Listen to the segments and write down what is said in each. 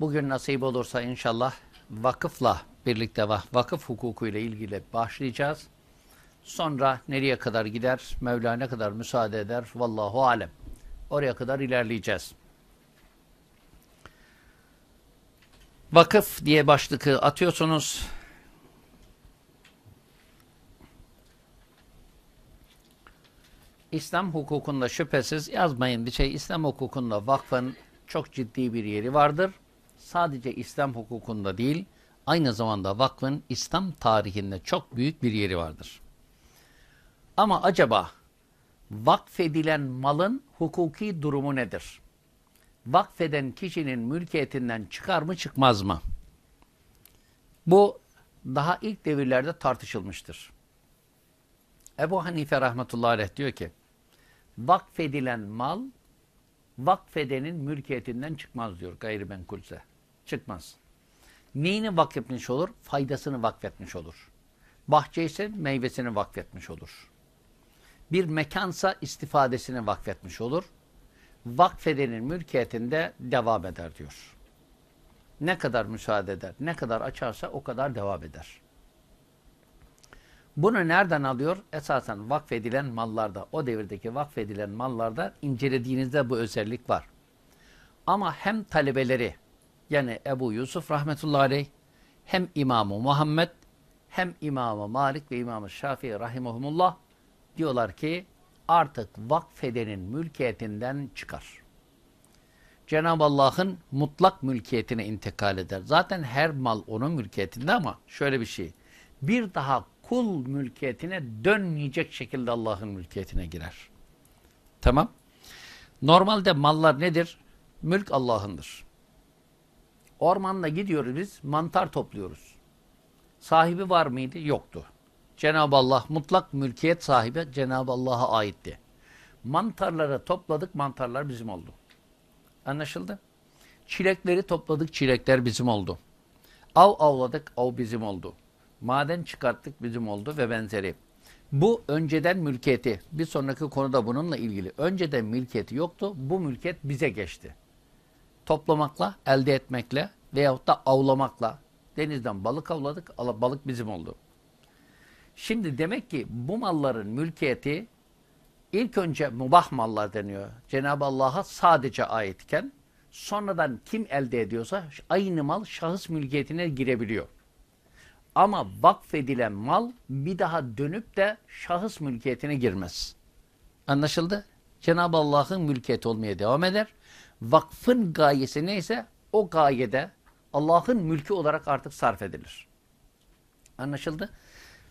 Bugün nasip olursa inşallah vakıfla birlikte vakıf hukuku ile ilgili başlayacağız. Sonra nereye kadar gider, Mevla ne kadar müsaade eder, vallahu alem. Oraya kadar ilerleyeceğiz. Vakıf diye başlığı atıyorsunuz. İslam hukukunda şüphesiz yazmayın bir şey. İslam hukukunda vakfın çok ciddi bir yeri vardır. Sadece İslam hukukunda değil, aynı zamanda vakfın İslam tarihinde çok büyük bir yeri vardır. Ama acaba vakfedilen malın hukuki durumu nedir? Vakfeden kişinin mülkiyetinden çıkar mı çıkmaz mı? Bu daha ilk devirlerde tartışılmıştır. Ebu Hanife rahmetullahi aleyh diyor ki vakfedilen mal vakfedenin mülkiyetinden çıkmaz diyor gayrimenkulse. Çıkmaz. Neyini vakfetmiş olur? Faydasını vakfetmiş olur. Bahçe meyvesini vakfetmiş olur. Bir mekansa istifadesini vakfetmiş olur. Vakfedenin mülkiyetinde devam eder diyor. Ne kadar müsaade eder, ne kadar açarsa o kadar devam eder. Bunu nereden alıyor? Esasen vakfedilen mallarda, o devirdeki vakfedilen mallarda incelediğinizde bu özellik var. Ama hem talebeleri, yani Ebu Yusuf rahmetullahi aleyh, hem İmamı Muhammed, hem İmamı Malik ve İmamı Şafii rahimahumullah diyorlar ki artık vakfedenin mülkiyetinden çıkar. Cenab-ı Allah'ın mutlak mülkiyetine intikal eder. Zaten her mal onun mülkiyetinde ama şöyle bir şey. Bir daha kul mülkiyetine dönmeyecek şekilde Allah'ın mülkiyetine girer. Tamam. Normalde mallar nedir? Mülk Allah'ındır. Ormanda gidiyoruz biz, mantar topluyoruz. Sahibi var mıydı? Yoktu. Cenab-ı Allah mutlak mülkiyet sahibi Cenab-ı Allah'a aitti. Mantarları topladık, mantarlar bizim oldu. Anlaşıldı? Çilekleri topladık, çilekler bizim oldu. Av avladık, av bizim oldu. Maden çıkarttık bizim oldu ve benzeri. Bu önceden mülkiyeti. Bir sonraki konuda bununla ilgili. Önceden mülkiyeti yoktu. Bu mülkiyet bize geçti. Toplamakla, elde etmekle veyahut da avlamakla. Denizden balık avladık, balık bizim oldu. Şimdi demek ki bu malların mülkiyeti ilk önce mubah mallar deniyor. Cenab-ı Allah'a sadece aitken sonradan kim elde ediyorsa aynı mal şahıs mülkiyetine girebiliyor. Ama vakfedilen mal bir daha dönüp de şahıs mülkiyetine girmez. Anlaşıldı? Cenab-ı Allah'ın mülkiyeti olmaya devam eder. Vakfın gayesi neyse o gayede Allah'ın mülkü olarak artık sarf edilir. Anlaşıldı?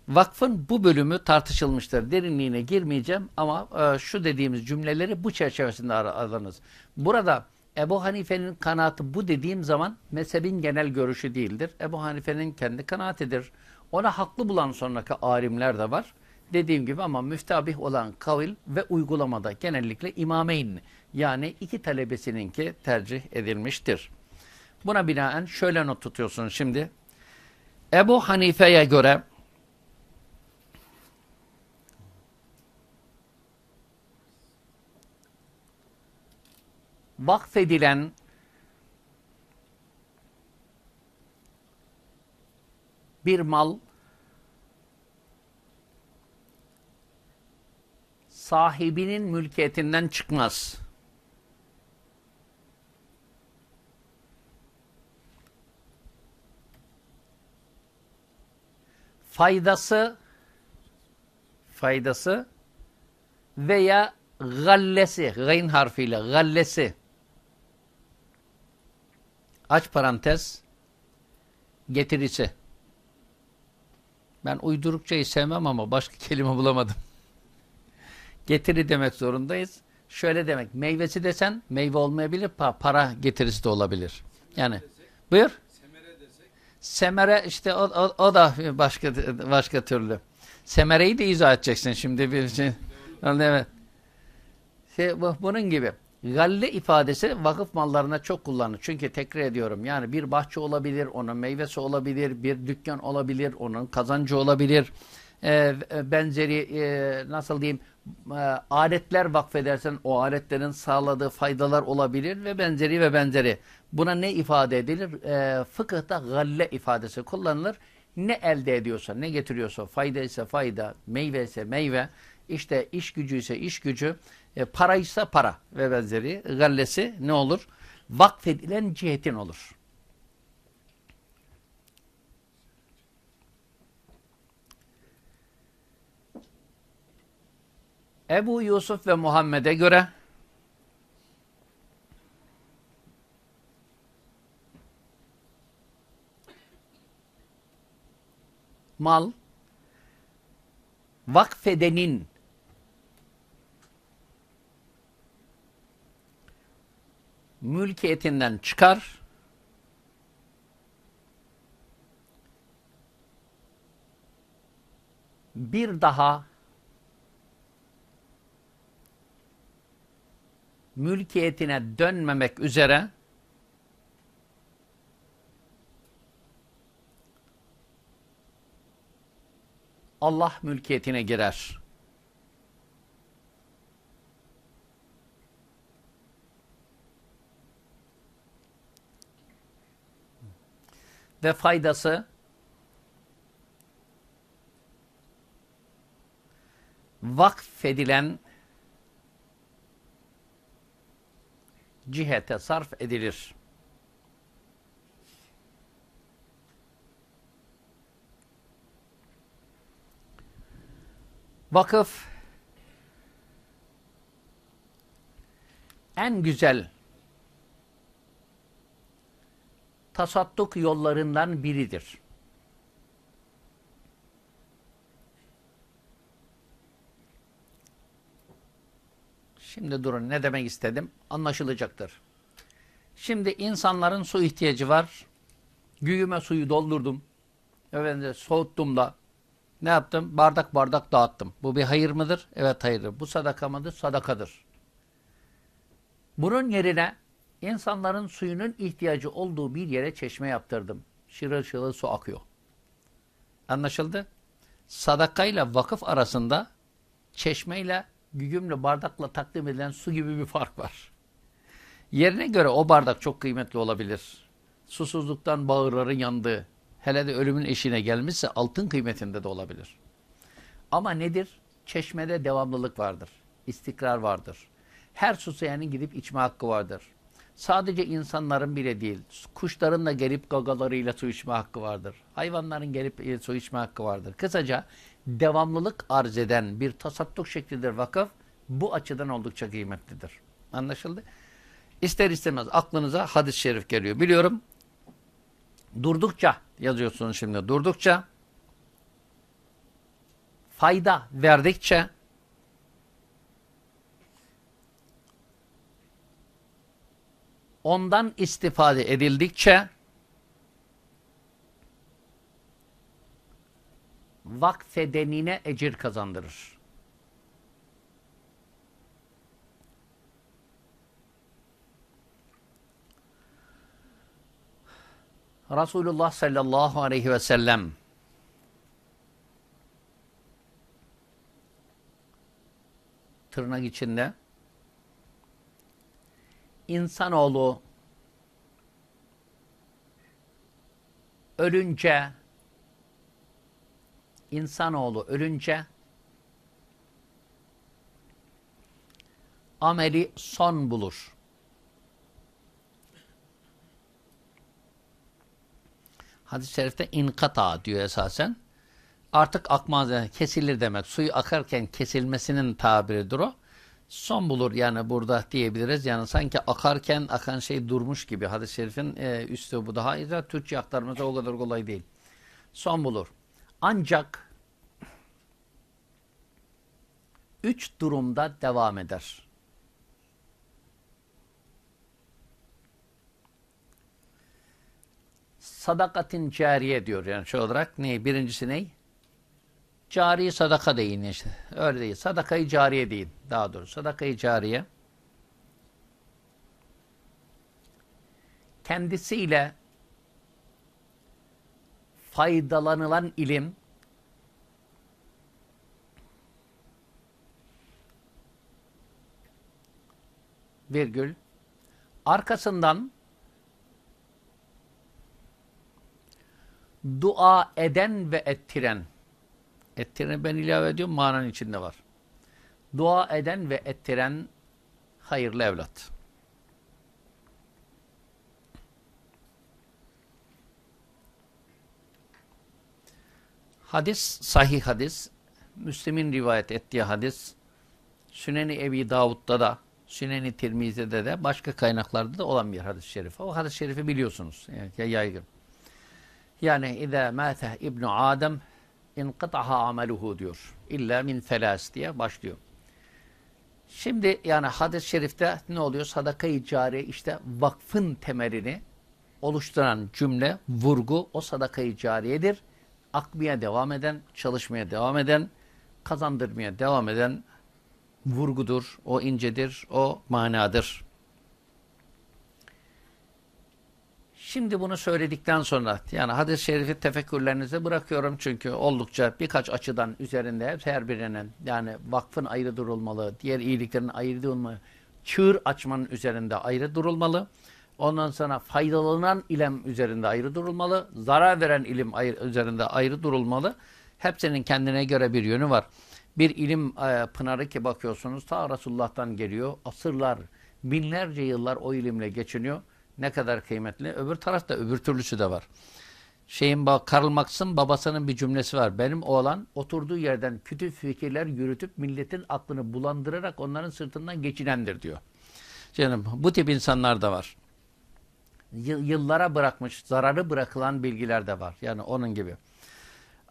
Vakfın bu bölümü tartışılmıştır. Derinliğine girmeyeceğim ama e, şu dediğimiz cümleleri bu çerçevesinde alınız. Burada Ebu Hanife'nin kanaatı bu dediğim zaman mezhebin genel görüşü değildir. Ebu Hanife'nin kendi kanaatidir. Ona haklı bulan sonraki alimler de var. Dediğim gibi ama müftabih olan kavil ve uygulamada genellikle imameyn yani iki talebesininki tercih edilmiştir. Buna binaen şöyle not tutuyorsunuz şimdi. Ebu Hanife'ye göre vakfedilen bir mal sahibinin mülkiyetinden çıkmaz. Faydası faydası veya gallesi, gayn harfiyle gallesi Aç parantez. Getirisi. Ben uydurukçayı sevmem ama başka kelime bulamadım. Getiri demek zorundayız. Şöyle demek. Meyvesi desen meyve olmayabilir. Para getirisi de olabilir. Yani buyur. Semere desek. Semere işte o, o, o da başka başka türlü. Semereyi de izah edeceksin şimdi bir şey. Evet. Şey, bunun gibi. Galle ifadesi vakıf mallarına çok kullanılır. Çünkü tekrar ediyorum yani bir bahçe olabilir, onun meyvesi olabilir, bir dükkan olabilir, onun kazancı olabilir e, benzeri e, nasıl diyeyim e, aletler vakfedersen o aletlerin sağladığı faydalar olabilir ve benzeri ve benzeri. Buna ne ifade edilir? E, fıkıhta galle ifadesi kullanılır. Ne elde ediyorsa, ne getiriyorsa, fayda ise fayda, meyve ise meyve, işte iş gücü ise iş gücü, e, para ise para ve benzeri. Gallesi ne olur? Vakfedilen cihetin olur. Ebu Yusuf ve Muhammed'e göre mal vakfedenin mülkiyetinden çıkar bir daha mülkiyetine dönmemek üzere Allah mülkiyetine girer. Ve faydası vakfedilen cihete sarf edilir. Vakıf en güzel tasadduk yollarından biridir. Şimdi durun ne demek istedim anlaşılacaktır. Şimdi insanların su ihtiyacı var. Güğüme suyu doldurdum. Efendim soğuttum da ne yaptım? Bardak bardak dağıttım. Bu bir hayır mıdır? Evet hayırdır. Bu sadaka mıdır? Sadakadır. Bunun yerine insanların suyunun ihtiyacı olduğu bir yere çeşme yaptırdım. Şırıl şırıl su akıyor. Anlaşıldı? Sadakayla vakıf arasında çeşmeyle gügümle bardakla takdim edilen su gibi bir fark var. Yerine göre o bardak çok kıymetli olabilir. Susuzluktan bağırların yandığı, hele de ölümün eşiğine gelmişse altın kıymetinde de olabilir. Ama nedir? Çeşmede devamlılık vardır. istikrar vardır. Her susayanın gidip içme hakkı vardır. Sadece insanların bile değil, kuşların da gelip gagalarıyla su içme hakkı vardır. Hayvanların gelip e, su içme hakkı vardır. Kısaca devamlılık arz eden bir tasadduk şeklidir vakıf. Bu açıdan oldukça kıymetlidir. Anlaşıldı? İster istemez aklınıza hadis-i şerif geliyor. Biliyorum durdukça yazıyorsunuz şimdi durdukça fayda verdikçe ondan istifade edildikçe vakfedenine ecir kazandırır. Resulullah sallallahu aleyhi ve sellem tırnak içinde insanoğlu ölünce insanoğlu ölünce ameli son bulur. Hadis-i şerifte inkata diyor esasen. Artık akmaz, kesilir demek. Suyu akarken kesilmesinin tabiridir o. Son bulur yani burada diyebiliriz. Yani sanki akarken akan şey durmuş gibi. Hadis-i şerifin e, üstü bu daha iyi. Türkçe aktarması o kadar kolay değil. Son bulur. Ancak üç durumda devam eder. Sadakatin cariye diyor yani şu olarak ne? Birincisi ne? Cari sadaka deyin işte. Öyle değil. Sadakayı cariye deyin daha doğrusu sadaka-i cariye. Kendisiyle faydalanılan ilim virgül arkasından dua eden ve ettiren ettirene ben ilave ediyorum manan içinde var Dua eden ve ettiren hayırlı evlat. Hadis, sahih hadis, Müslim'in rivayet ettiği hadis, Süneni Ebi Davud'da da, Süneni Tirmizi'de de, başka kaynaklarda da olan bir hadis-i şerif. O hadis-i şerifi biliyorsunuz, yani yaygın. Yani اِذَا مَاتَ İbn Adem inqitaha ameluhu diyor. İlla min felas diye başlıyor. Şimdi yani hadis-i şerifte ne oluyor? Sadaka-i cariye işte vakfın temelini oluşturan cümle, vurgu o sadaka-i cariyedir akmaya devam eden, çalışmaya devam eden, kazandırmaya devam eden vurgudur, o incedir, o manadır. Şimdi bunu söyledikten sonra yani hadis-i şerifi tefekkürlerinize bırakıyorum çünkü oldukça birkaç açıdan üzerinde her birinin yani vakfın ayrı durulmalı, diğer iyiliklerin ayrı durulmalı, çığır açmanın üzerinde ayrı durulmalı. Ondan sonra faydalanan ilim üzerinde ayrı durulmalı. Zarar veren ilim ayrı, üzerinde ayrı durulmalı. Hepsinin kendine göre bir yönü var. Bir ilim e, pınarı ki bakıyorsunuz ta Resulullah'tan geliyor. Asırlar, binlerce yıllar o ilimle geçiniyor. Ne kadar kıymetli. Öbür tarafta öbür türlüsü de var. Şeyin Karl Marx'ın babasının bir cümlesi var. Benim oğlan oturduğu yerden kötü fikirler yürütüp milletin aklını bulandırarak onların sırtından geçinendir diyor. Canım bu tip insanlar da var yıllara bırakmış, zararı bırakılan bilgiler de var. Yani onun gibi.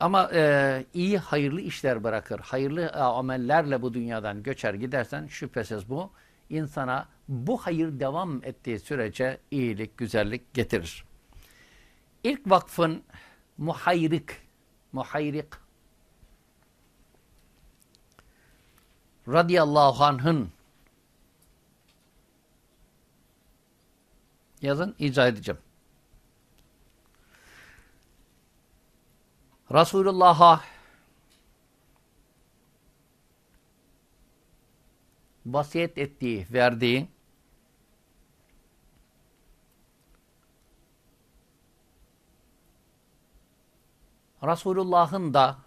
Ama e, iyi, hayırlı işler bırakır. Hayırlı e, amellerle bu dünyadan göçer gidersen şüphesiz bu insana bu hayır devam ettiği sürece iyilik, güzellik getirir. İlk vakfın muhayrik, muhayrik radıyallahu anh'ın Yazın izah edeceğim. Resulullah'a vasiyet ettiği, verdiği Resulullah'ın da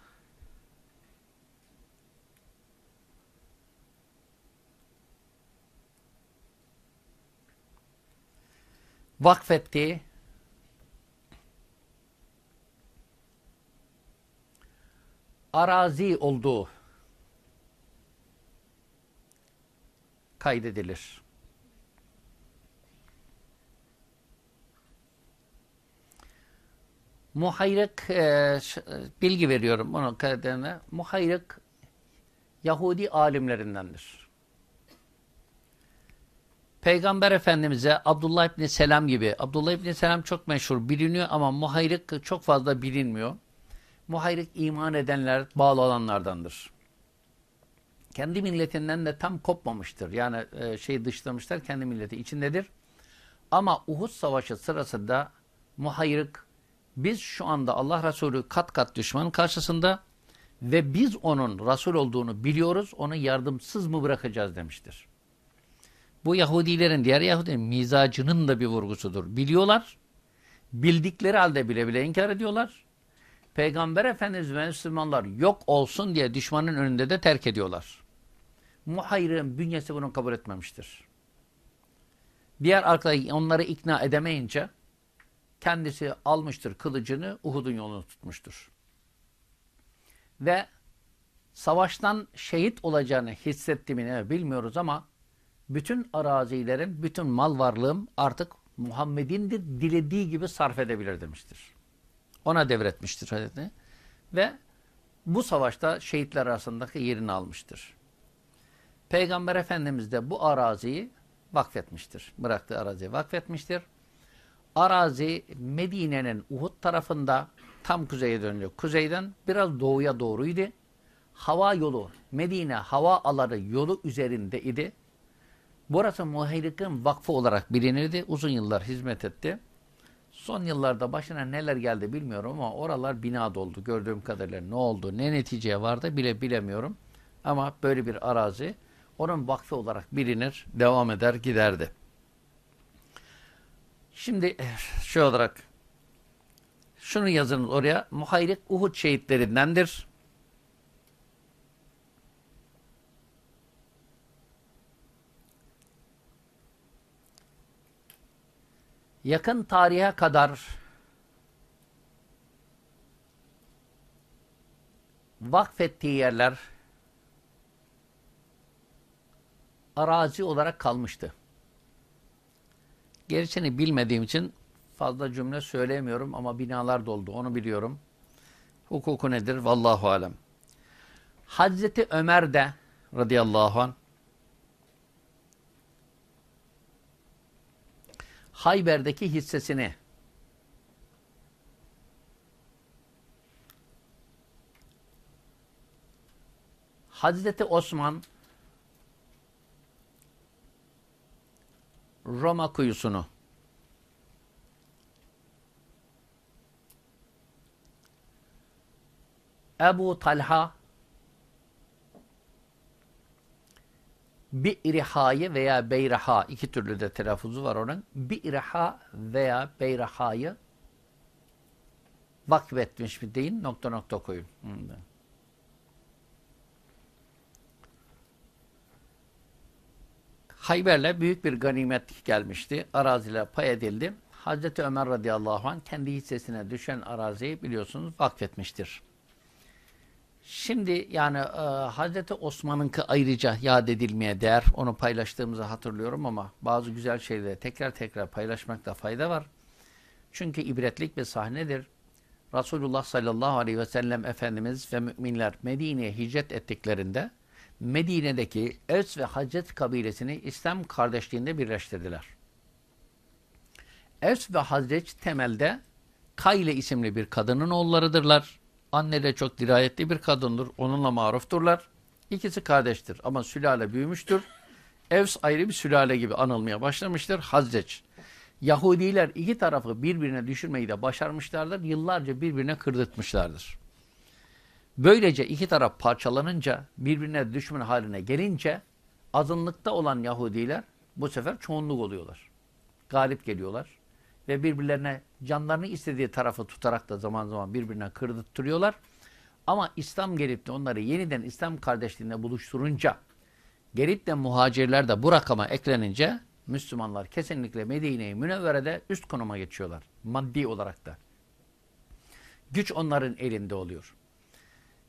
vakfettiği arazi olduğu kaydedilir. Muhayrık e, bilgi veriyorum onun kaydederine. Muhayrık Yahudi alimlerindendir. Peygamber Efendimiz'e Abdullah İbni Selam gibi, Abdullah İbni Selam çok meşhur, biliniyor ama muhayrık çok fazla bilinmiyor. Muhayrık iman edenler, bağlı olanlardandır. Kendi milletinden de tam kopmamıştır. Yani e, şey dışlamışlar, kendi milleti içindedir. Ama Uhud Savaşı sırasında muhayrık, biz şu anda Allah Resulü kat kat düşmanın karşısında ve biz onun Resul olduğunu biliyoruz, onu yardımsız mı bırakacağız demiştir. Bu Yahudilerin, diğer Yahudilerin mizacının da bir vurgusudur. Biliyorlar, bildikleri halde bile bile inkar ediyorlar. Peygamber Efendimiz ve Müslümanlar yok olsun diye düşmanın önünde de terk ediyorlar. Muhayrın bünyesi bunu kabul etmemiştir. Diğer arkadaş onları ikna edemeyince kendisi almıştır kılıcını Uhud'un yolunu tutmuştur. Ve savaştan şehit olacağını hissetti mi bilmiyoruz ama bütün arazilerim, bütün mal varlığım artık Muhammed'indir, dilediği gibi sarf edebilir demiştir. Ona devretmiştir Hazreti. Ve bu savaşta şehitler arasındaki yerini almıştır. Peygamber Efendimiz de bu araziyi vakfetmiştir. Bıraktığı araziyi vakfetmiştir. Arazi Medine'nin Uhud tarafında tam kuzeye dönüyor. Kuzeyden biraz doğuya doğruydu. Hava yolu, Medine hava aları yolu üzerinde idi. Burası Muhayrik'in vakfı olarak bilinirdi. Uzun yıllar hizmet etti. Son yıllarda başına neler geldi bilmiyorum ama oralar bina doldu. Gördüğüm kadarıyla ne oldu, ne neticeye vardı bile bilemiyorum. Ama böyle bir arazi onun vakfı olarak bilinir, devam eder, giderdi. Şimdi şu olarak şunu yazın oraya. Muhayrik Uhud şehitlerindendir. Yakın tarihe kadar vakfettiği yerler arazi olarak kalmıştı. Gerisini bilmediğim için fazla cümle söyleyemiyorum ama binalar doldu. Onu biliyorum. Hukuku nedir? Vallahu alem. Hazreti Ömer de radıyallahu anh Hayber'deki hissesini Hazreti Osman Roma kuyusunu Ebu Talha Bi'riha'yı veya Beyraha iki türlü de telaffuzu var onun. Bi'riha veya Beyraha'yı vakfetmiş mi deyin nokta nokta koyun. Hayber'le büyük bir ganimet gelmişti. Araziler pay edildi. Hazreti Ömer radıyallahu anh kendi hissesine düşen araziyi biliyorsunuz vakfetmiştir. Şimdi yani e, Hazreti Osman'ınki ayrıca yad edilmeye değer. Onu paylaştığımızı hatırlıyorum ama bazı güzel şeyleri tekrar tekrar paylaşmakta fayda var. Çünkü ibretlik bir sahnedir. Resulullah sallallahu aleyhi ve sellem Efendimiz ve müminler Medine'ye hicret ettiklerinde Medine'deki Evs ve Hacet kabilesini İslam kardeşliğinde birleştirdiler. Evs ve Hazreç temelde Kayle isimli bir kadının oğullarıdırlar. Anne de çok dirayetli bir kadındır. Onunla marufturlar. İkisi kardeştir ama sülale büyümüştür. Evs ayrı bir sülale gibi anılmaya başlamıştır. Hazreç. Yahudiler iki tarafı birbirine düşürmeyi de başarmışlardır. Yıllarca birbirine kırdırtmışlardır. Böylece iki taraf parçalanınca, birbirine düşman haline gelince azınlıkta olan Yahudiler bu sefer çoğunluk oluyorlar. Galip geliyorlar ve birbirlerine canlarını istediği tarafı tutarak da zaman zaman birbirine kırdırtıyorlar. Ama İslam gelip de onları yeniden İslam kardeşliğinde buluşturunca, gelip de muhacirler de bu rakama eklenince Müslümanlar kesinlikle Medine-i Münevvere'de üst konuma geçiyorlar. Maddi olarak da. Güç onların elinde oluyor.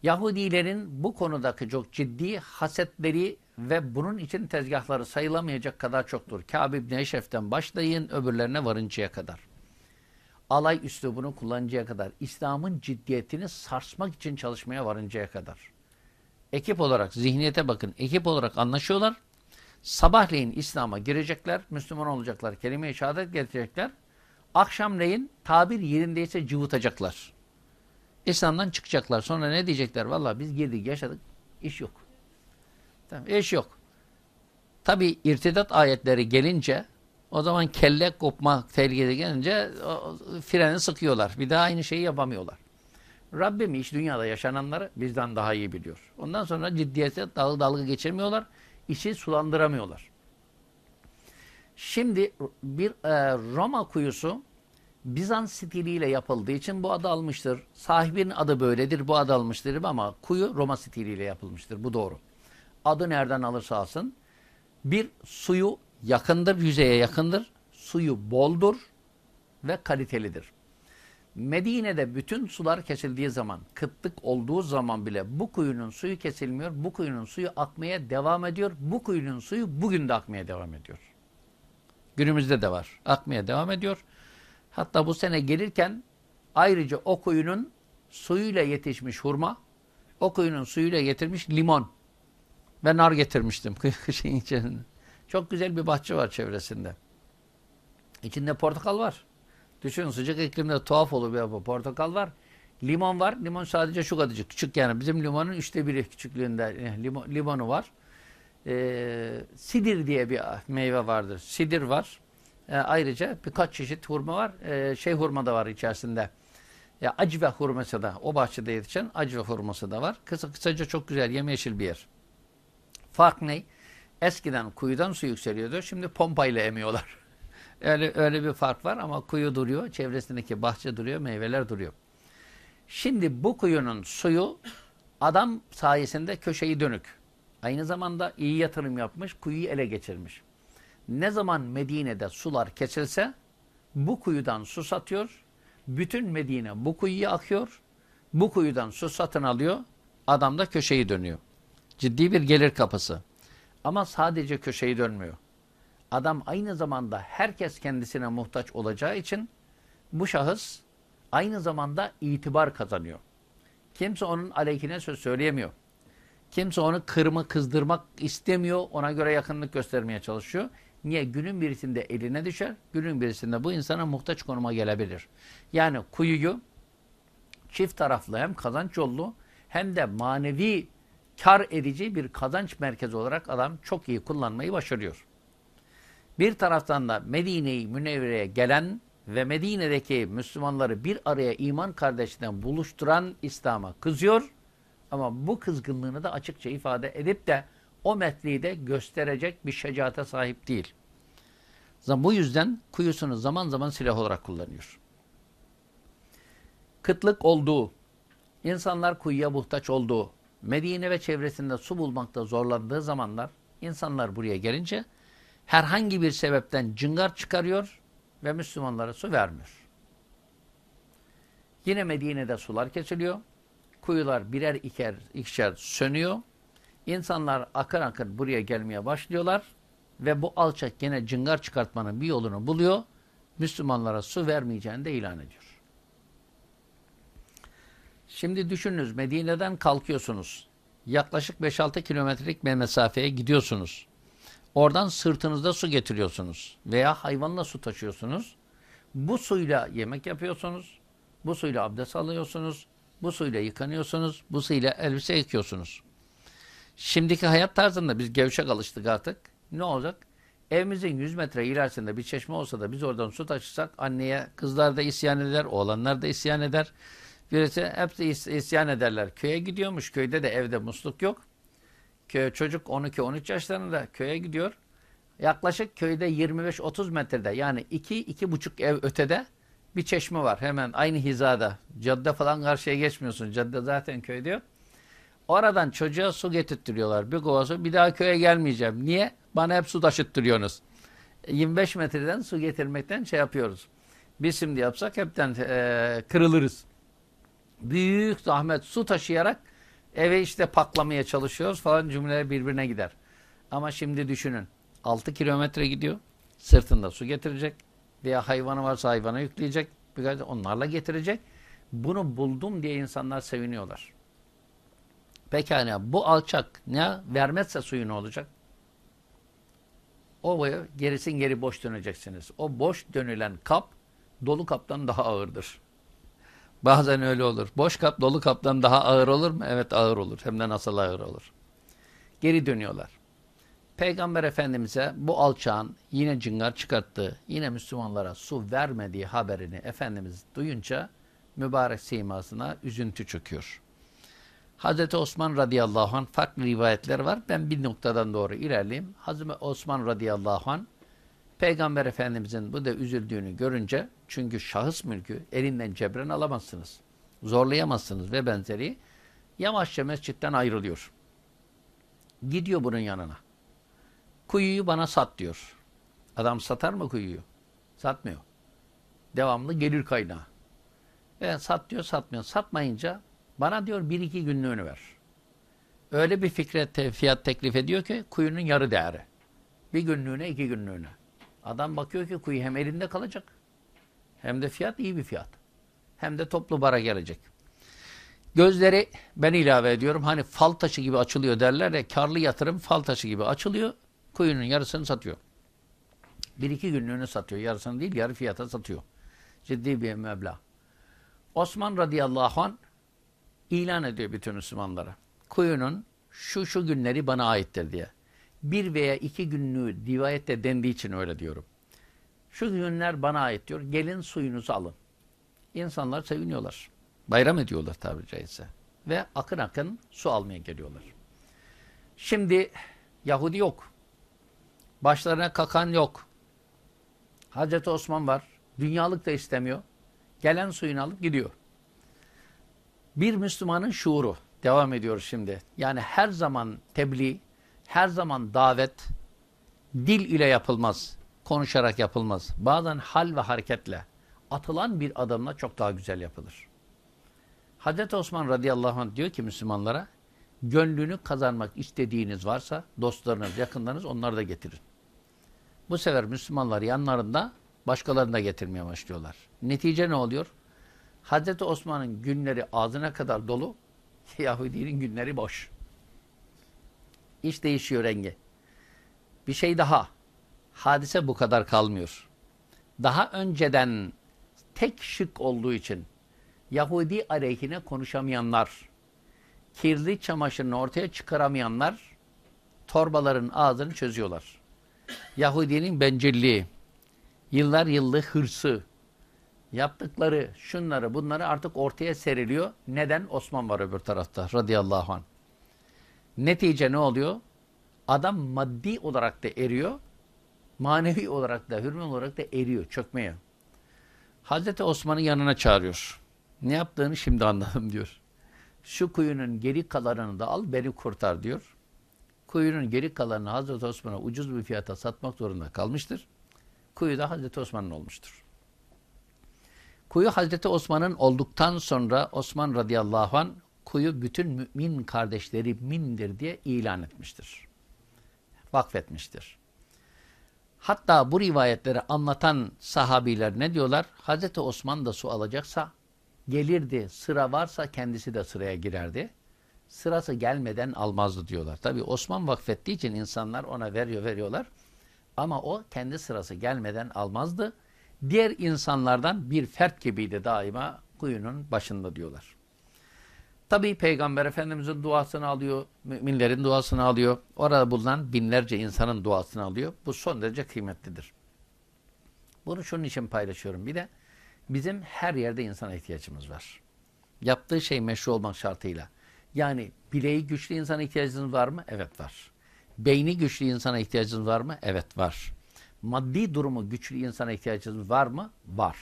Yahudilerin bu konudaki çok ciddi hasetleri ve bunun için tezgahları sayılamayacak kadar çoktur. Kâb İbni Eşref'ten başlayın öbürlerine varıncaya kadar. Alay üslubunu kullanıncaya kadar. İslam'ın ciddiyetini sarsmak için çalışmaya varıncaya kadar. Ekip olarak, zihniyete bakın. Ekip olarak anlaşıyorlar. Sabahleyin İslam'a girecekler. Müslüman olacaklar. Kelime-i şehadet getirecekler. Akşamleyin tabir yerindeyse cıvıtacaklar. İslam'dan çıkacaklar. Sonra ne diyecekler? Vallahi biz girdik, yaşadık. İş yok. Tamam, iş yok. Tabi irtidat ayetleri gelince o zaman kelle kopma tehlikesi gelince o, freni sıkıyorlar. Bir daha aynı şeyi yapamıyorlar. Rabbim iş dünyada yaşananları bizden daha iyi biliyor. Ondan sonra ciddiyete dalga dalga geçirmiyorlar. İşi sulandıramıyorlar. Şimdi bir e, Roma kuyusu Bizans stiliyle yapıldığı için bu adı almıştır. Sahibinin adı böyledir, bu adı almıştır ama kuyu Roma stiliyle yapılmıştır. Bu doğru. Adı nereden alırsa alsın. Bir suyu yakındır, yüzeye yakındır. Suyu boldur ve kalitelidir. Medine'de bütün sular kesildiği zaman, kıtlık olduğu zaman bile bu kuyunun suyu kesilmiyor. Bu kuyunun suyu akmaya devam ediyor. Bu kuyunun suyu bugün de akmaya devam ediyor. Günümüzde de var. Akmaya devam ediyor. Hatta bu sene gelirken ayrıca o kuyunun suyuyla yetişmiş hurma, o kuyunun suyuyla getirmiş limon ve nar getirmiştim kışın içerisinde. Çok güzel bir bahçe var çevresinde. İçinde portakal var. Düşünün sıcak iklimde tuhaf olur bir portakal var. Limon var. Limon sadece şu kadarcık. Küçük yani. Bizim limonun üçte biri küçüklüğünde eh, limon, limonu var. Ee, sidir diye bir meyve vardır. Sidir var. E, ayrıca birkaç çeşit hurma var. E, şey hurma da var içerisinde. Ya acve hurması da o bahçede yetişen acve hurması da var. Kısa kısaca çok güzel yemyeşil bir yer. Fark ne? Eskiden kuyudan su yükseliyordu. Şimdi pompayla emiyorlar. öyle, öyle bir fark var ama kuyu duruyor. Çevresindeki bahçe duruyor. Meyveler duruyor. Şimdi bu kuyunun suyu adam sayesinde köşeyi dönük. Aynı zamanda iyi yatırım yapmış. Kuyuyu ele geçirmiş. Ne zaman Medine'de sular kesilse bu kuyudan su satıyor. Bütün Medine bu kuyuya akıyor. Bu kuyudan su satın alıyor. Adam da köşeyi dönüyor. Ciddi bir gelir kapısı. Ama sadece köşeyi dönmüyor. Adam aynı zamanda herkes kendisine muhtaç olacağı için bu şahıs aynı zamanda itibar kazanıyor. Kimse onun aleyhine söz söyleyemiyor. Kimse onu kırma, kızdırmak istemiyor. Ona göre yakınlık göstermeye çalışıyor. Niye? Günün birisinde eline düşer. Günün birisinde bu insana muhtaç konuma gelebilir. Yani kuyuyu çift taraflı hem kazanç yollu hem de manevi kar edici bir kazanç merkezi olarak adam çok iyi kullanmayı başarıyor. Bir taraftan da Medine-i gelen ve Medine'deki Müslümanları bir araya iman kardeşinden buluşturan İslam'a kızıyor. Ama bu kızgınlığını da açıkça ifade edip de o metliği de gösterecek bir şecaate sahip değil. Bu yüzden kuyusunu zaman zaman silah olarak kullanıyor. Kıtlık olduğu, insanlar kuyuya muhtaç olduğu, Medine ve çevresinde su bulmakta zorlandığı zamanlar insanlar buraya gelince herhangi bir sebepten cıngar çıkarıyor ve Müslümanlara su vermiyor. Yine Medine'de sular kesiliyor. Kuyular birer iker, ikişer sönüyor. İnsanlar akın akın buraya gelmeye başlıyorlar. Ve bu alçak gene cıngar çıkartmanın bir yolunu buluyor. Müslümanlara su vermeyeceğini de ilan ediyor. Şimdi düşününüz Medine'den kalkıyorsunuz. Yaklaşık 5-6 kilometrelik bir mesafeye gidiyorsunuz. Oradan sırtınızda su getiriyorsunuz. Veya hayvanla su taşıyorsunuz. Bu suyla yemek yapıyorsunuz. Bu suyla abdest alıyorsunuz. Bu suyla yıkanıyorsunuz. Bu suyla elbise yıkıyorsunuz. Şimdiki hayat tarzında biz gevşek alıştık artık. Ne olacak? Evimizin 100 metre ilerisinde bir çeşme olsa da biz oradan su taşısak anneye kızlar da isyan eder, oğlanlar da isyan eder. Birisi hepsi isyan ederler. Köye gidiyormuş. Köyde de evde musluk yok. Köy, çocuk 12-13 yaşlarında köye gidiyor. Yaklaşık köyde 25-30 metrede yani 2-2,5 ev ötede bir çeşme var. Hemen aynı hizada. Cadde falan karşıya geçmiyorsun. Cadde zaten köyde yok. Oradan çocuğa su getirtiyorlar. Bir kova su. Bir daha köye gelmeyeceğim. Niye? Bana hep su taşıttırıyorsunuz. 25 metreden su getirmekten şey yapıyoruz. Biz şimdi yapsak hepten e, kırılırız. Büyük zahmet su taşıyarak eve işte paklamaya çalışıyoruz falan cümleler birbirine gider. Ama şimdi düşünün. 6 kilometre gidiyor. Sırtında su getirecek. Veya hayvanı varsa hayvana yükleyecek. Onlarla getirecek. Bunu buldum diye insanlar seviniyorlar. Pekala bu alçak ne vermezse suyu ne olacak? O gerisin geri boş döneceksiniz. O boş dönülen kap dolu kaptan daha ağırdır. Bazen öyle olur. Boş kap dolu kaptan daha ağır olur mu? Evet ağır olur. Hem de nasıl ağır olur. Geri dönüyorlar. Peygamber Efendimiz'e bu alçağın yine cıngar çıkarttığı, yine Müslümanlara su vermediği haberini Efendimiz duyunca mübarek simasına üzüntü çöküyor. Hazreti Osman radıyallahu anh farklı rivayetler var. Ben bir noktadan doğru ilerleyeyim. Hazreti Osman radıyallahu anh Peygamber Efendimizin bu da üzüldüğünü görünce çünkü şahıs mülkü elinden cebren alamazsınız. Zorlayamazsınız ve benzeri yavaşça mescitten ayrılıyor. Gidiyor bunun yanına. Kuyuyu bana sat diyor. Adam satar mı kuyuyu? Satmıyor. Devamlı gelir kaynağı. Ve sat diyor satmıyor. Satmayınca bana diyor bir iki günlüğünü ver. Öyle bir fikre te fiyat teklif ediyor ki kuyunun yarı değeri. Bir günlüğüne iki günlüğüne. Adam bakıyor ki kuyu hem elinde kalacak hem de fiyat iyi bir fiyat. Hem de toplu bara gelecek. Gözleri ben ilave ediyorum. Hani fal taşı gibi açılıyor derler ya karlı yatırım fal taşı gibi açılıyor. Kuyunun yarısını satıyor. Bir iki günlüğünü satıyor. Yarısını değil yarı fiyata satıyor. Ciddi bir meblağ. Osman radıyallahu an ilan ediyor bütün Müslümanlara. Kuyunun şu şu günleri bana aittir diye. Bir veya iki günlüğü rivayette dendiği için öyle diyorum. Şu günler bana ait diyor. Gelin suyunuzu alın. İnsanlar seviniyorlar. Bayram ediyorlar tabiri caizse. Ve akın akın su almaya geliyorlar. Şimdi Yahudi yok. Başlarına kakan yok. Hazreti Osman var. Dünyalık da istemiyor. Gelen suyunu alıp gidiyor. Bir Müslümanın şuuru. Devam ediyoruz şimdi. Yani her zaman tebliğ, her zaman davet dil ile yapılmaz. Konuşarak yapılmaz. Bazen hal ve hareketle atılan bir adımla çok daha güzel yapılır. Hazreti Osman radıyallahu anh diyor ki Müslümanlara gönlünü kazanmak istediğiniz varsa dostlarınız, yakınlarınız onları da getirin. Bu sefer Müslümanlar yanlarında başkalarını da getirmeye başlıyorlar. Netice ne oluyor? Hazreti Osman'ın günleri ağzına kadar dolu, Yahudinin günleri boş. İş değişiyor rengi. Bir şey daha. Hadise bu kadar kalmıyor. Daha önceden tek şık olduğu için Yahudi aleyhine konuşamayanlar, kirli çamaşırını ortaya çıkaramayanlar torbaların ağzını çözüyorlar. Yahudinin bencilliği, yıllar yıllı hırsı, yaptıkları şunları bunları artık ortaya seriliyor. Neden? Osman var öbür tarafta radıyallahu anh. Netice ne oluyor? Adam maddi olarak da eriyor, manevi olarak da, hürmet olarak da eriyor, çökmeye. Hazreti Osman'ı yanına çağırıyor. Ne yaptığını şimdi anladım diyor. Şu kuyunun geri kalanını da al beni kurtar diyor. Kuyunun geri kalanını Hazreti Osman'a ucuz bir fiyata satmak zorunda kalmıştır. Kuyu da Hazreti Osman'ın olmuştur. Kuyu Hazreti Osman'ın olduktan sonra Osman radıyallahu an kuyu bütün mümin kardeşleri mindir diye ilan etmiştir. Vakfetmiştir. Hatta bu rivayetleri anlatan sahabiler ne diyorlar? Hazreti Osman da su alacaksa gelirdi, sıra varsa kendisi de sıraya girerdi. Sırası gelmeden almazdı diyorlar. Tabi Osman vakfettiği için insanlar ona veriyor veriyorlar. Ama o kendi sırası gelmeden almazdı. Diğer insanlardan bir fert gibiydi daima kuyunun başında diyorlar. Tabi Peygamber Efendimiz'in duasını alıyor, müminlerin duasını alıyor. Orada bulunan binlerce insanın duasını alıyor. Bu son derece kıymetlidir. Bunu şunun için paylaşıyorum. Bir de bizim her yerde insana ihtiyacımız var. Yaptığı şey meşru olmak şartıyla. Yani bileği güçlü insana ihtiyacınız var mı? Evet var. Beyni güçlü insana ihtiyacınız var mı? Evet var. Maddi durumu güçlü insana ihtiyacınız var mı? Var.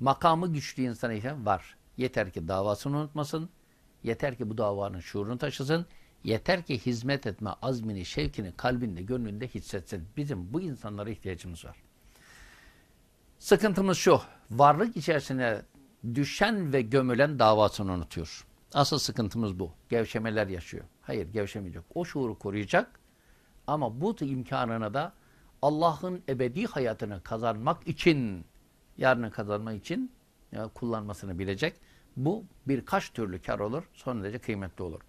Makamı güçlü insana ihtiyacınız var. Yeter ki davasını unutmasın. Yeter ki bu davanın şuurunu taşısın. Yeter ki hizmet etme azmini, şevkini kalbinde, gönlünde hissetsin. Bizim bu insanlara ihtiyacımız var. Sıkıntımız şu. Varlık içerisine düşen ve gömülen davasını unutuyor. Asıl sıkıntımız bu. Gevşemeler yaşıyor. Hayır gevşemeyecek. O şuuru koruyacak. Ama bu imkanını da Allah'ın ebedi hayatını kazanmak için, yarını kazanmak için ya, kullanmasını bilecek. Bu birkaç türlü kar olur. Son derece kıymetli olur.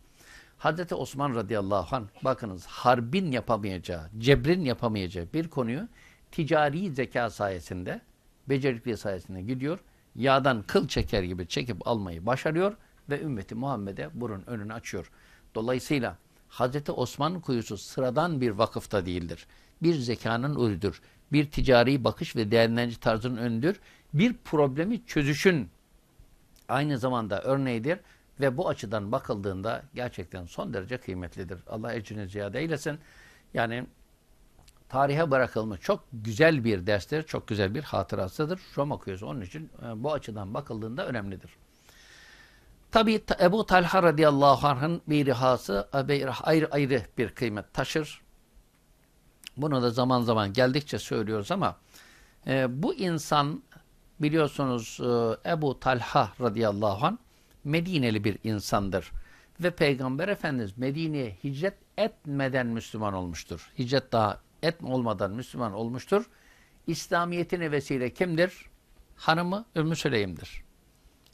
Hazreti Osman radıyallahu anh bakınız harbin yapamayacağı, cebrin yapamayacağı bir konuyu ticari zeka sayesinde, becerikli sayesinde gidiyor. Yağdan kıl çeker gibi çekip almayı başarıyor ve ümmeti Muhammed'e bunun önünü açıyor. Dolayısıyla Hazreti Osman kuyusu sıradan bir vakıfta değildir. Bir zekanın ürüdür. Bir ticari bakış ve değerlendirici tarzının önüdür. Bir problemi çözüşün aynı zamanda örneğidir ve bu açıdan bakıldığında gerçekten son derece kıymetlidir. Allah ecrini ziyade eylesin. Yani tarihe bırakılmış çok güzel bir derstir, çok güzel bir hatırasıdır. Roma kuyusu onun için e, bu açıdan bakıldığında önemlidir. Tabi Ebu Talha radıyallahu anh'ın mirihası ayrı ayrı bir kıymet taşır. Bunu da zaman zaman geldikçe söylüyoruz ama e, bu insan biliyorsunuz e, Ebu Talha radıyallahu anh Medineli bir insandır. Ve Peygamber Efendimiz Medine'ye hicret etmeden Müslüman olmuştur. Hicret daha et olmadan Müslüman olmuştur. İslamiyetine vesile kimdir? Hanımı Ümmü Süleym'dir.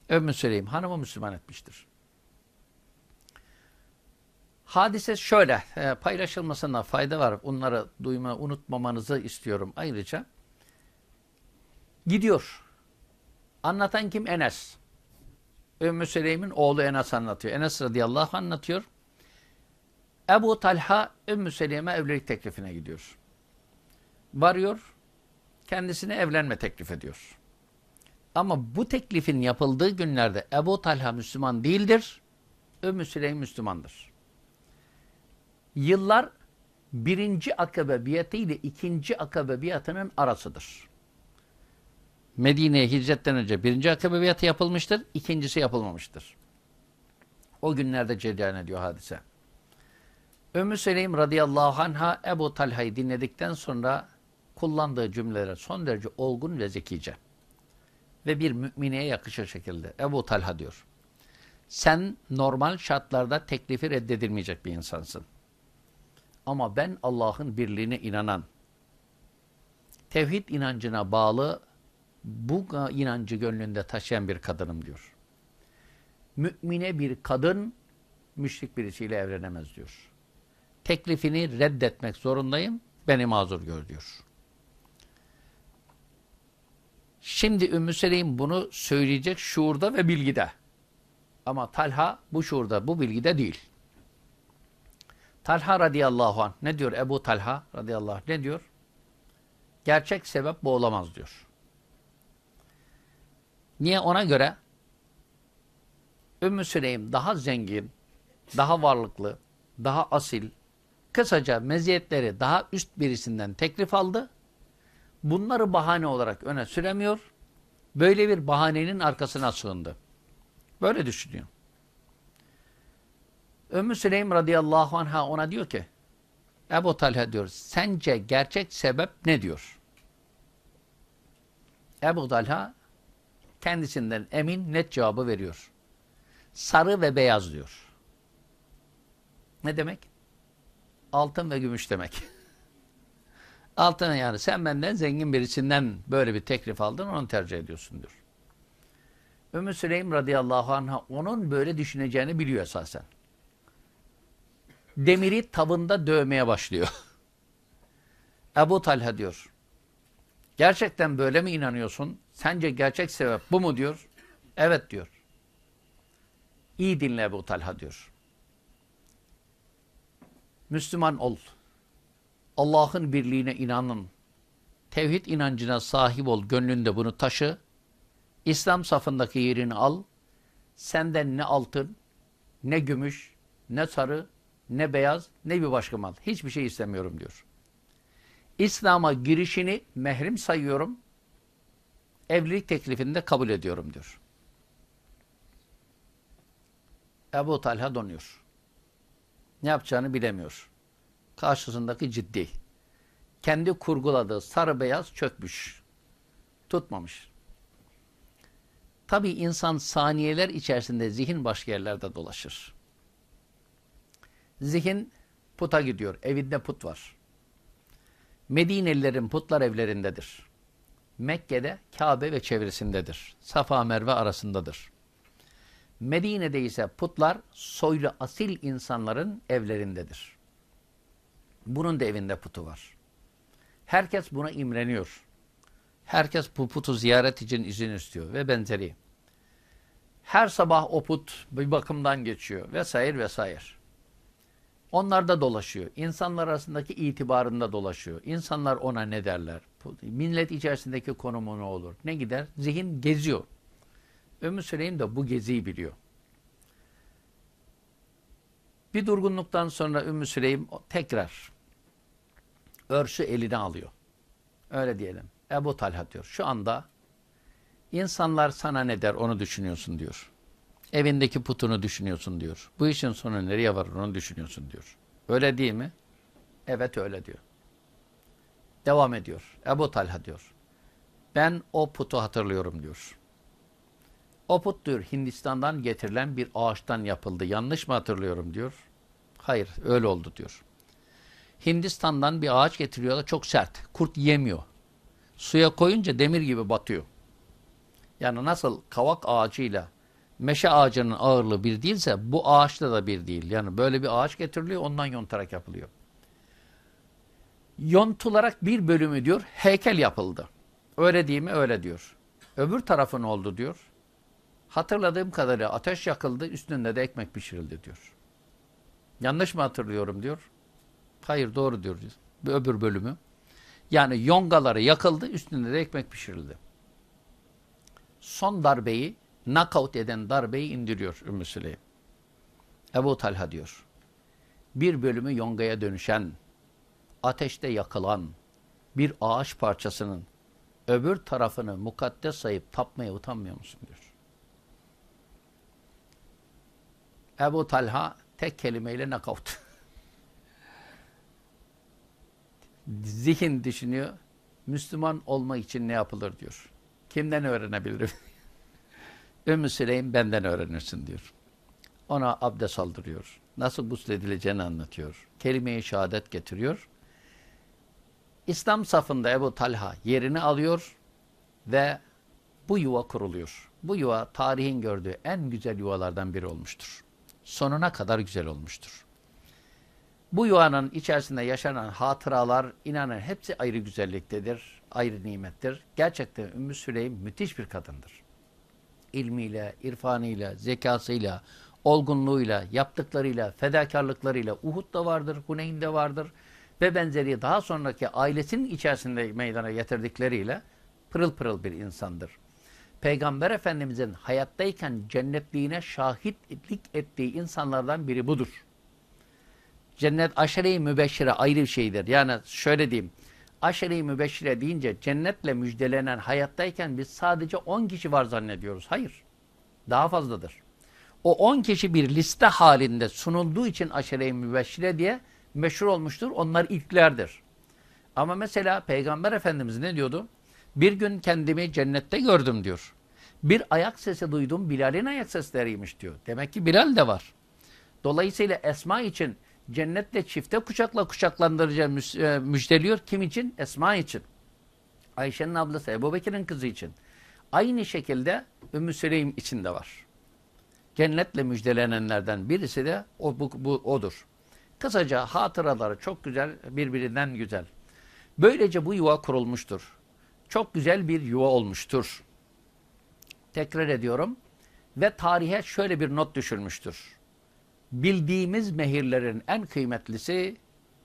Ümmü Süleym hanımı Müslüman etmiştir. Hadise şöyle, e, paylaşılmasına fayda var. Bunları duyma, unutmamanızı istiyorum ayrıca. Gidiyor. Anlatan kim? Enes. Ümmü Süleym'in oğlu Enes anlatıyor. Enes radıyallahu anh anlatıyor. Ebu Talha Ümmü Süleym'e evlilik teklifine gidiyor. Varıyor, kendisine evlenme teklif ediyor. Ama bu teklifin yapıldığı günlerde Ebu Talha Müslüman değildir, Ümmü Süleym Müslümandır. Yıllar birinci akabe biatı ile ikinci akabe biatının arasıdır. Medine'ye hicretten önce birinci akabe biatı yapılmıştır, ikincisi yapılmamıştır. O günlerde cereyan ediyor hadise. Ümmü Süleym radıyallahu anha Ebu Talha'yı dinledikten sonra kullandığı cümleler son derece olgun ve zekice. Ve bir mümineye yakışır şekilde. Ebu Talha diyor. Sen normal şartlarda teklifi reddedilmeyecek bir insansın. Ama ben Allah'ın birliğine inanan, tevhid inancına bağlı bu inancı gönlünde taşıyan bir kadınım diyor. Mümine bir kadın müşrik birisiyle evlenemez diyor. Teklifini reddetmek zorundayım, beni mazur gör diyor. Şimdi Ümmü Seleyim bunu söyleyecek şuurda ve bilgide. Ama Talha bu şuurda, bu bilgide değil. Talha radıyallahu anh ne diyor Ebu Talha radıyallahu anh ne diyor? Gerçek sebep bu olamaz diyor. Niye? Ona göre Ümmü Süleym daha zengin, daha varlıklı, daha asil, kısaca meziyetleri daha üst birisinden teklif aldı. Bunları bahane olarak öne süremiyor. Böyle bir bahanenin arkasına sığındı. Böyle düşünüyor. Ümmü Süleym radıyallahu anh'a ona diyor ki Ebu Talha diyor sence gerçek sebep ne diyor? Ebu Talha kendisinden emin net cevabı veriyor. Sarı ve beyaz diyor. Ne demek? Altın ve gümüş demek. Altın yani sen benden zengin birisinden böyle bir teklif aldın onu tercih ediyorsun diyor. Ümmü Süleym radıyallahu anh'a onun böyle düşüneceğini biliyor esasen. Demiri tavında dövmeye başlıyor. Ebu Talha diyor. Gerçekten böyle mi inanıyorsun? Sence gerçek sebep bu mu diyor. Evet diyor. İyi dinle Ebu Talha diyor. Müslüman ol. Allah'ın birliğine inanın. Tevhid inancına sahip ol. Gönlünde bunu taşı. İslam safındaki yerini al. Senden ne altın, ne gümüş, ne sarı, ne beyaz, ne bir başka mal. Hiçbir şey istemiyorum diyor. İslam'a girişini mehrim sayıyorum. Evlilik teklifini de kabul ediyorum diyor. Ebu Talha donuyor. Ne yapacağını bilemiyor. Karşısındaki ciddi. Kendi kurguladığı sarı beyaz çökmüş. Tutmamış. Tabi insan saniyeler içerisinde zihin başka yerlerde dolaşır. Zihin puta gidiyor. Evinde put var. Medinelilerin putlar evlerindedir. Mekke'de Kabe ve çevresindedir. Safa Merve arasındadır. Medine'de ise putlar soylu asil insanların evlerindedir. Bunun da evinde putu var. Herkes buna imreniyor. Herkes bu putu ziyaret için izin istiyor ve benzeri. Her sabah o put bir bakımdan geçiyor vesaire vesaire. Onlar da dolaşıyor. İnsanlar arasındaki itibarında dolaşıyor. İnsanlar ona ne derler? Millet içerisindeki konumu ne olur? Ne gider? Zihin geziyor. Ümmü Süleym de bu geziyi biliyor. Bir durgunluktan sonra Ümmü Süleym tekrar örsü eline alıyor. Öyle diyelim. Ebu Talha diyor. Şu anda insanlar sana ne der onu düşünüyorsun diyor. Evindeki putunu düşünüyorsun diyor. Bu işin sonu nereye varır onu düşünüyorsun diyor. Öyle değil mi? Evet öyle diyor. Devam ediyor. Ebu Talha diyor. Ben o putu hatırlıyorum diyor. O put diyor Hindistan'dan getirilen bir ağaçtan yapıldı. Yanlış mı hatırlıyorum diyor. Hayır öyle oldu diyor. Hindistan'dan bir ağaç getiriyorlar çok sert. Kurt yemiyor. Suya koyunca demir gibi batıyor. Yani nasıl kavak ağacıyla meşe ağacının ağırlığı bir değilse bu ağaçta da bir değil. Yani böyle bir ağaç getiriliyor ondan yontarak yapılıyor. Yontularak bir bölümü diyor heykel yapıldı. Öyle değil mi? Öyle diyor. Öbür tarafın oldu diyor. Hatırladığım kadarıyla ateş yakıldı üstünde de ekmek pişirildi diyor. Yanlış mı hatırlıyorum diyor. Hayır doğru diyor. Bir öbür bölümü. Yani yongaları yakıldı üstünde de ekmek pişirildi. Son darbeyi knockout eden darbeyi indiriyor Ümmü Süleym. Ebu Talha diyor. Bir bölümü yongaya dönüşen ateşte yakılan bir ağaç parçasının öbür tarafını mukaddes sayıp tapmaya utanmıyor musun diyor. Ebu Talha tek kelimeyle nakavt. Zihin düşünüyor. Müslüman olmak için ne yapılır diyor. Kimden öğrenebilirim? Ümmü Süleym benden öğrenirsin diyor. Ona abdest aldırıyor. Nasıl gusledileceğini anlatıyor. Kelime-i şehadet getiriyor. İslam safında Ebu Talha yerini alıyor ve bu yuva kuruluyor. Bu yuva tarihin gördüğü en güzel yuvalardan biri olmuştur. Sonuna kadar güzel olmuştur. Bu yuvanın içerisinde yaşanan hatıralar inanın hepsi ayrı güzelliktedir, ayrı nimettir. Gerçekten Ümmü Süleym müthiş bir kadındır. İlmiyle, irfanıyla, zekasıyla, olgunluğuyla, yaptıklarıyla, fedakarlıklarıyla Uhud'da vardır, Huneyn'de vardır ve benzeri daha sonraki ailesinin içerisinde meydana getirdikleriyle pırıl pırıl bir insandır. Peygamber Efendimizin hayattayken cennetliğine şahitlik ettiği insanlardan biri budur. Cennet aşere-i mübeşşire ayrı bir şeydir. Yani şöyle diyeyim. Aşere-i mübeşşire deyince cennetle müjdelenen hayattayken biz sadece 10 kişi var zannediyoruz. Hayır. Daha fazladır. O 10 kişi bir liste halinde sunulduğu için aşere-i mübeşşire diye meşhur olmuştur. Onlar ilklerdir. Ama mesela Peygamber Efendimiz ne diyordu? Bir gün kendimi cennette gördüm diyor. Bir ayak sesi duydum. Bilal'in ayak sesleriymiş diyor. Demek ki Bilal de var. Dolayısıyla Esma için cennetle çifte kuşakla kuşaklandıracağı e, müjdeliyor. Kim için? Esma için. Ayşe'nin ablası Ebu Bekir'in kızı için. Aynı şekilde Ümmü Süleym için de var. Cennetle müjdelenenlerden birisi de o, bu, bu, odur. Kısaca hatıraları çok güzel, birbirinden güzel. Böylece bu yuva kurulmuştur. Çok güzel bir yuva olmuştur. Tekrar ediyorum. Ve tarihe şöyle bir not düşülmüştür bildiğimiz mehirlerin en kıymetlisi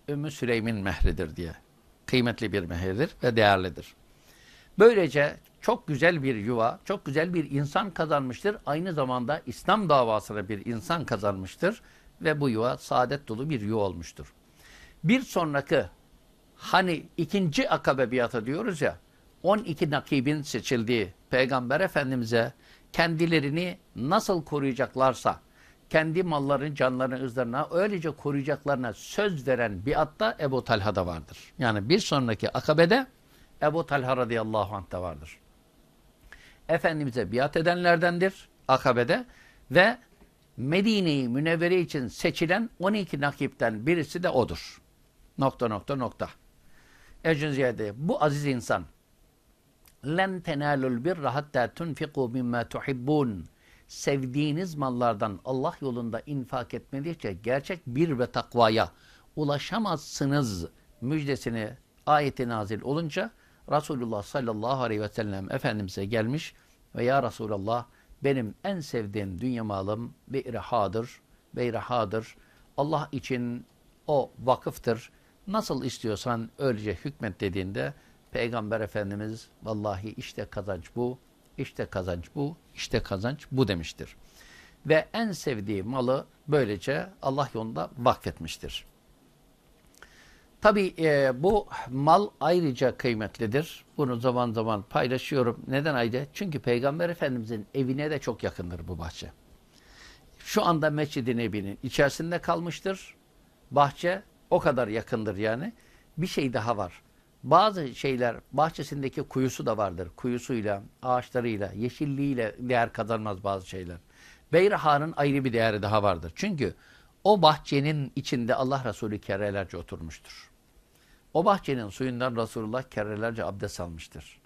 Ümmü Süleym'in mehridir diye. Kıymetli bir mehirdir ve değerlidir. Böylece çok güzel bir yuva, çok güzel bir insan kazanmıştır. Aynı zamanda İslam davasına bir insan kazanmıştır ve bu yuva saadet dolu bir yuva olmuştur. Bir sonraki hani ikinci akabe biatı diyoruz ya 12 nakibin seçildiği Peygamber Efendimiz'e kendilerini nasıl koruyacaklarsa kendi mallarını, canlarını, ızlarına öylece koruyacaklarına söz veren biatta Ebu Talha'da vardır. Yani bir sonraki akabede Ebu Talha radıyallahu anh da vardır. Efendimiz'e biat edenlerdendir akabede ve Medine-i Münevvere için seçilen 12 nakipten birisi de odur. Nokta nokta nokta. Ecün Ziyade bu aziz insan len tenalul birra hatta tunfiqu mimma tuhibbun sevdiğiniz mallardan Allah yolunda infak etmedikçe gerçek bir ve takvaya ulaşamazsınız müjdesini ayeti nazil olunca Resulullah sallallahu aleyhi ve sellem Efendimiz'e gelmiş ve ya Resulallah benim en sevdiğim dünya malım beyrahadır, beyrahadır. Allah için o vakıftır. Nasıl istiyorsan öylece hükmet dediğinde Peygamber Efendimiz vallahi işte kazanç bu, işte kazanç bu, işte kazanç bu demiştir. Ve en sevdiği malı böylece Allah yolunda vakfetmiştir. Tabi e, bu mal ayrıca kıymetlidir. Bunu zaman zaman paylaşıyorum. Neden ayrı? Çünkü Peygamber Efendimizin evine de çok yakındır bu bahçe. Şu anda Mescid-i Nebi'nin içerisinde kalmıştır. Bahçe o kadar yakındır yani. Bir şey daha var. Bazı şeyler bahçesindeki kuyusu da vardır. Kuyusuyla, ağaçlarıyla, yeşilliğiyle değer kazanmaz bazı şeyler. Beyrahan'ın ayrı bir değeri daha vardır. Çünkü o bahçenin içinde Allah Resulü kerelerce oturmuştur. O bahçenin suyundan Resulullah kerelerce abdest almıştır.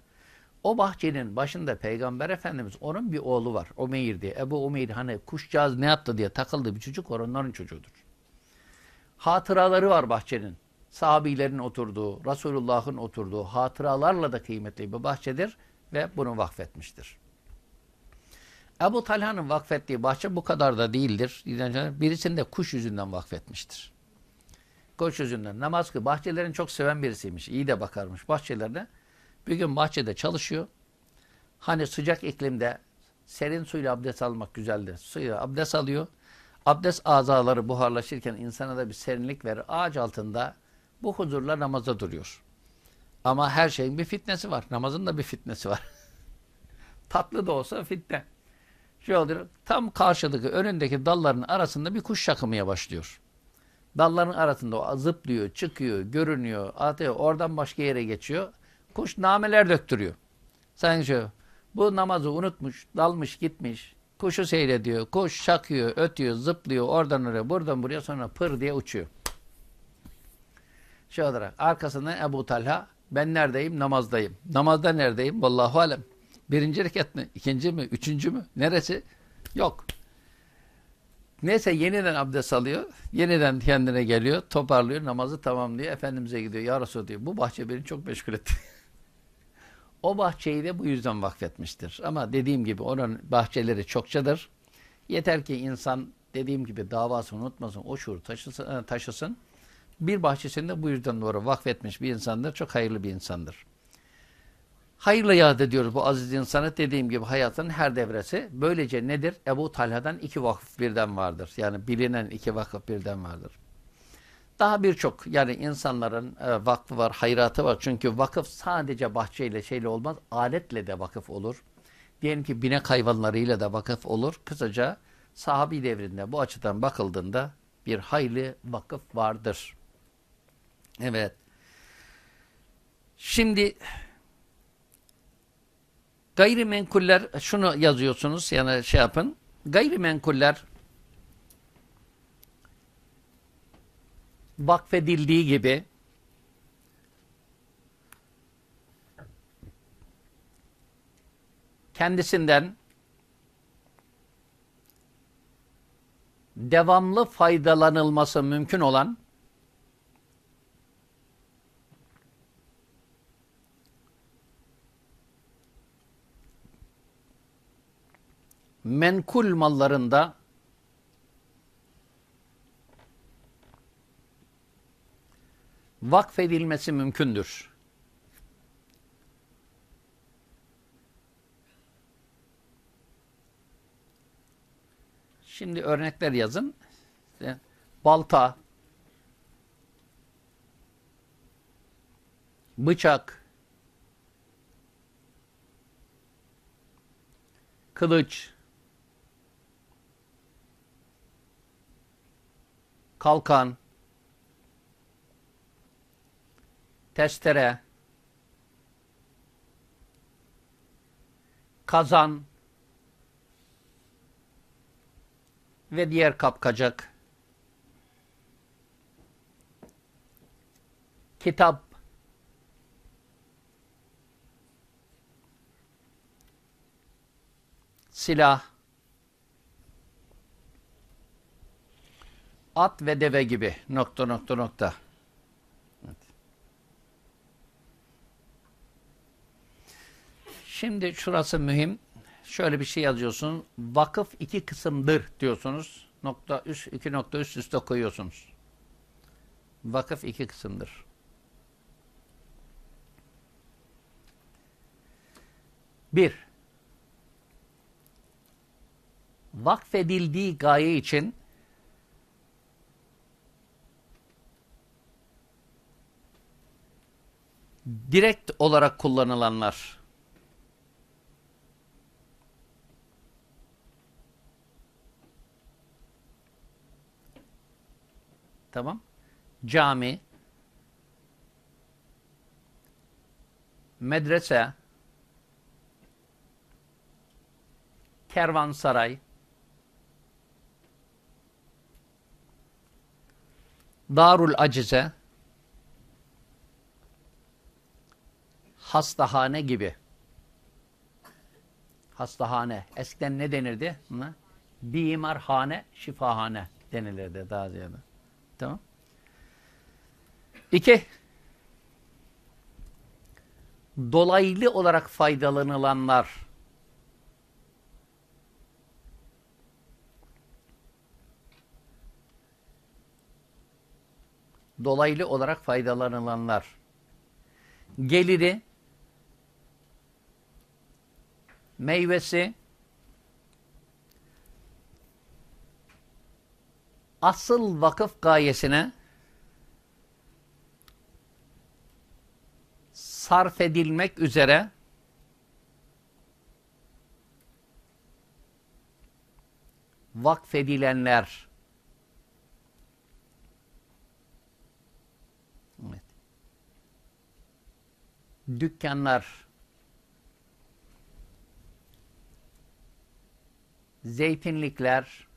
O bahçenin başında Peygamber Efendimiz onun bir oğlu var. Umeyr diye. Ebu Umeyr hani kuşcağız ne yaptı diye takıldı bir çocuk var onların çocuğudur. Hatıraları var bahçenin sahabilerin oturduğu, Resulullah'ın oturduğu hatıralarla da kıymetli bir bahçedir ve bunu vakfetmiştir. Ebu Talha'nın vakfettiği bahçe bu kadar da değildir. Birisini de kuş yüzünden vakfetmiştir. Kuş yüzünden. Namaz kıl. Bahçelerini çok seven birisiymiş. İyi de bakarmış bahçelerine. Bir gün bahçede çalışıyor. Hani sıcak iklimde serin suyla abdest almak güzeldir. Suyla abdest alıyor. Abdest azaları buharlaşırken insana da bir serinlik verir. Ağaç altında Bu huzurla namaza duruyor. Ama her şeyin bir fitnesi var. Namazın da bir fitnesi var. Tatlı da olsa fitne. Şey oluyor, tam karşıdaki önündeki dalların arasında bir kuş şakımaya başlıyor. Dalların arasında o zıplıyor, çıkıyor, görünüyor, atıyor. Oradan başka yere geçiyor. Kuş nameler döktürüyor. Sanki şey, bu namazı unutmuş, dalmış gitmiş. Kuşu seyrediyor. Kuş şakıyor, ötüyor, zıplıyor. Oradan oraya, buradan buraya sonra pır diye uçuyor. Şey olarak arkasından Ebu Talha ben neredeyim? Namazdayım. Namazda neredeyim? Vallahu alem. Birinci rekat mi? İkinci mi? Üçüncü mü? Neresi? Yok. Neyse yeniden abdest alıyor. Yeniden kendine geliyor. Toparlıyor. Namazı tamamlıyor. Efendimiz'e gidiyor. Ya Resul diyor. Bu bahçe beni çok meşgul etti. o bahçeyi de bu yüzden vakfetmiştir. Ama dediğim gibi onun bahçeleri çokçadır. Yeter ki insan dediğim gibi davasını unutmasın. O şuur taşısın. taşısın. Bir bahçesinde bu yüzden doğru vakfetmiş bir insandır. Çok hayırlı bir insandır. Hayırla yad ediyoruz bu aziz insanı. Dediğim gibi hayatın her devresi. Böylece nedir? Ebu Talha'dan iki vakıf birden vardır. Yani bilinen iki vakıf birden vardır. Daha birçok yani insanların e, vakfı var, hayratı var. Çünkü vakıf sadece bahçeyle şeyle olmaz. Aletle de vakıf olur. Diyelim ki binek hayvanlarıyla da vakıf olur. Kısaca sahabi devrinde bu açıdan bakıldığında bir hayli vakıf vardır. Evet. Şimdi gayrimenkuller şunu yazıyorsunuz yani şey yapın. Gayrimenkuller vakfedildiği gibi kendisinden devamlı faydalanılması mümkün olan menkul mallarında vakfedilmesi mümkündür. Şimdi örnekler yazın. İşte balta, bıçak, kılıç, kalkan, testere, kazan ve diğer kapkacak, kitap, silah, at ve deve gibi nokta nokta nokta. Evet. Şimdi şurası mühim. Şöyle bir şey yazıyorsun. Vakıf iki kısımdır diyorsunuz. Nokta üst, iki nokta üst üste koyuyorsunuz. Vakıf iki kısımdır. Bir, vakfedildiği gaye için direkt olarak kullanılanlar. Tamam. Cami. Medrese. Kervansaray. Darul acize hastahane gibi. Hastahane. Eskiden ne denirdi? Buna? Bimarhane, şifahane denilirdi daha ziyade. Tamam. İki. Dolaylı olarak faydalanılanlar. Dolaylı olarak faydalanılanlar. Geliri meyvesi asıl vakıf gayesine sarf edilmek üzere vakfedilenler. Dükkanlar zeytinlikler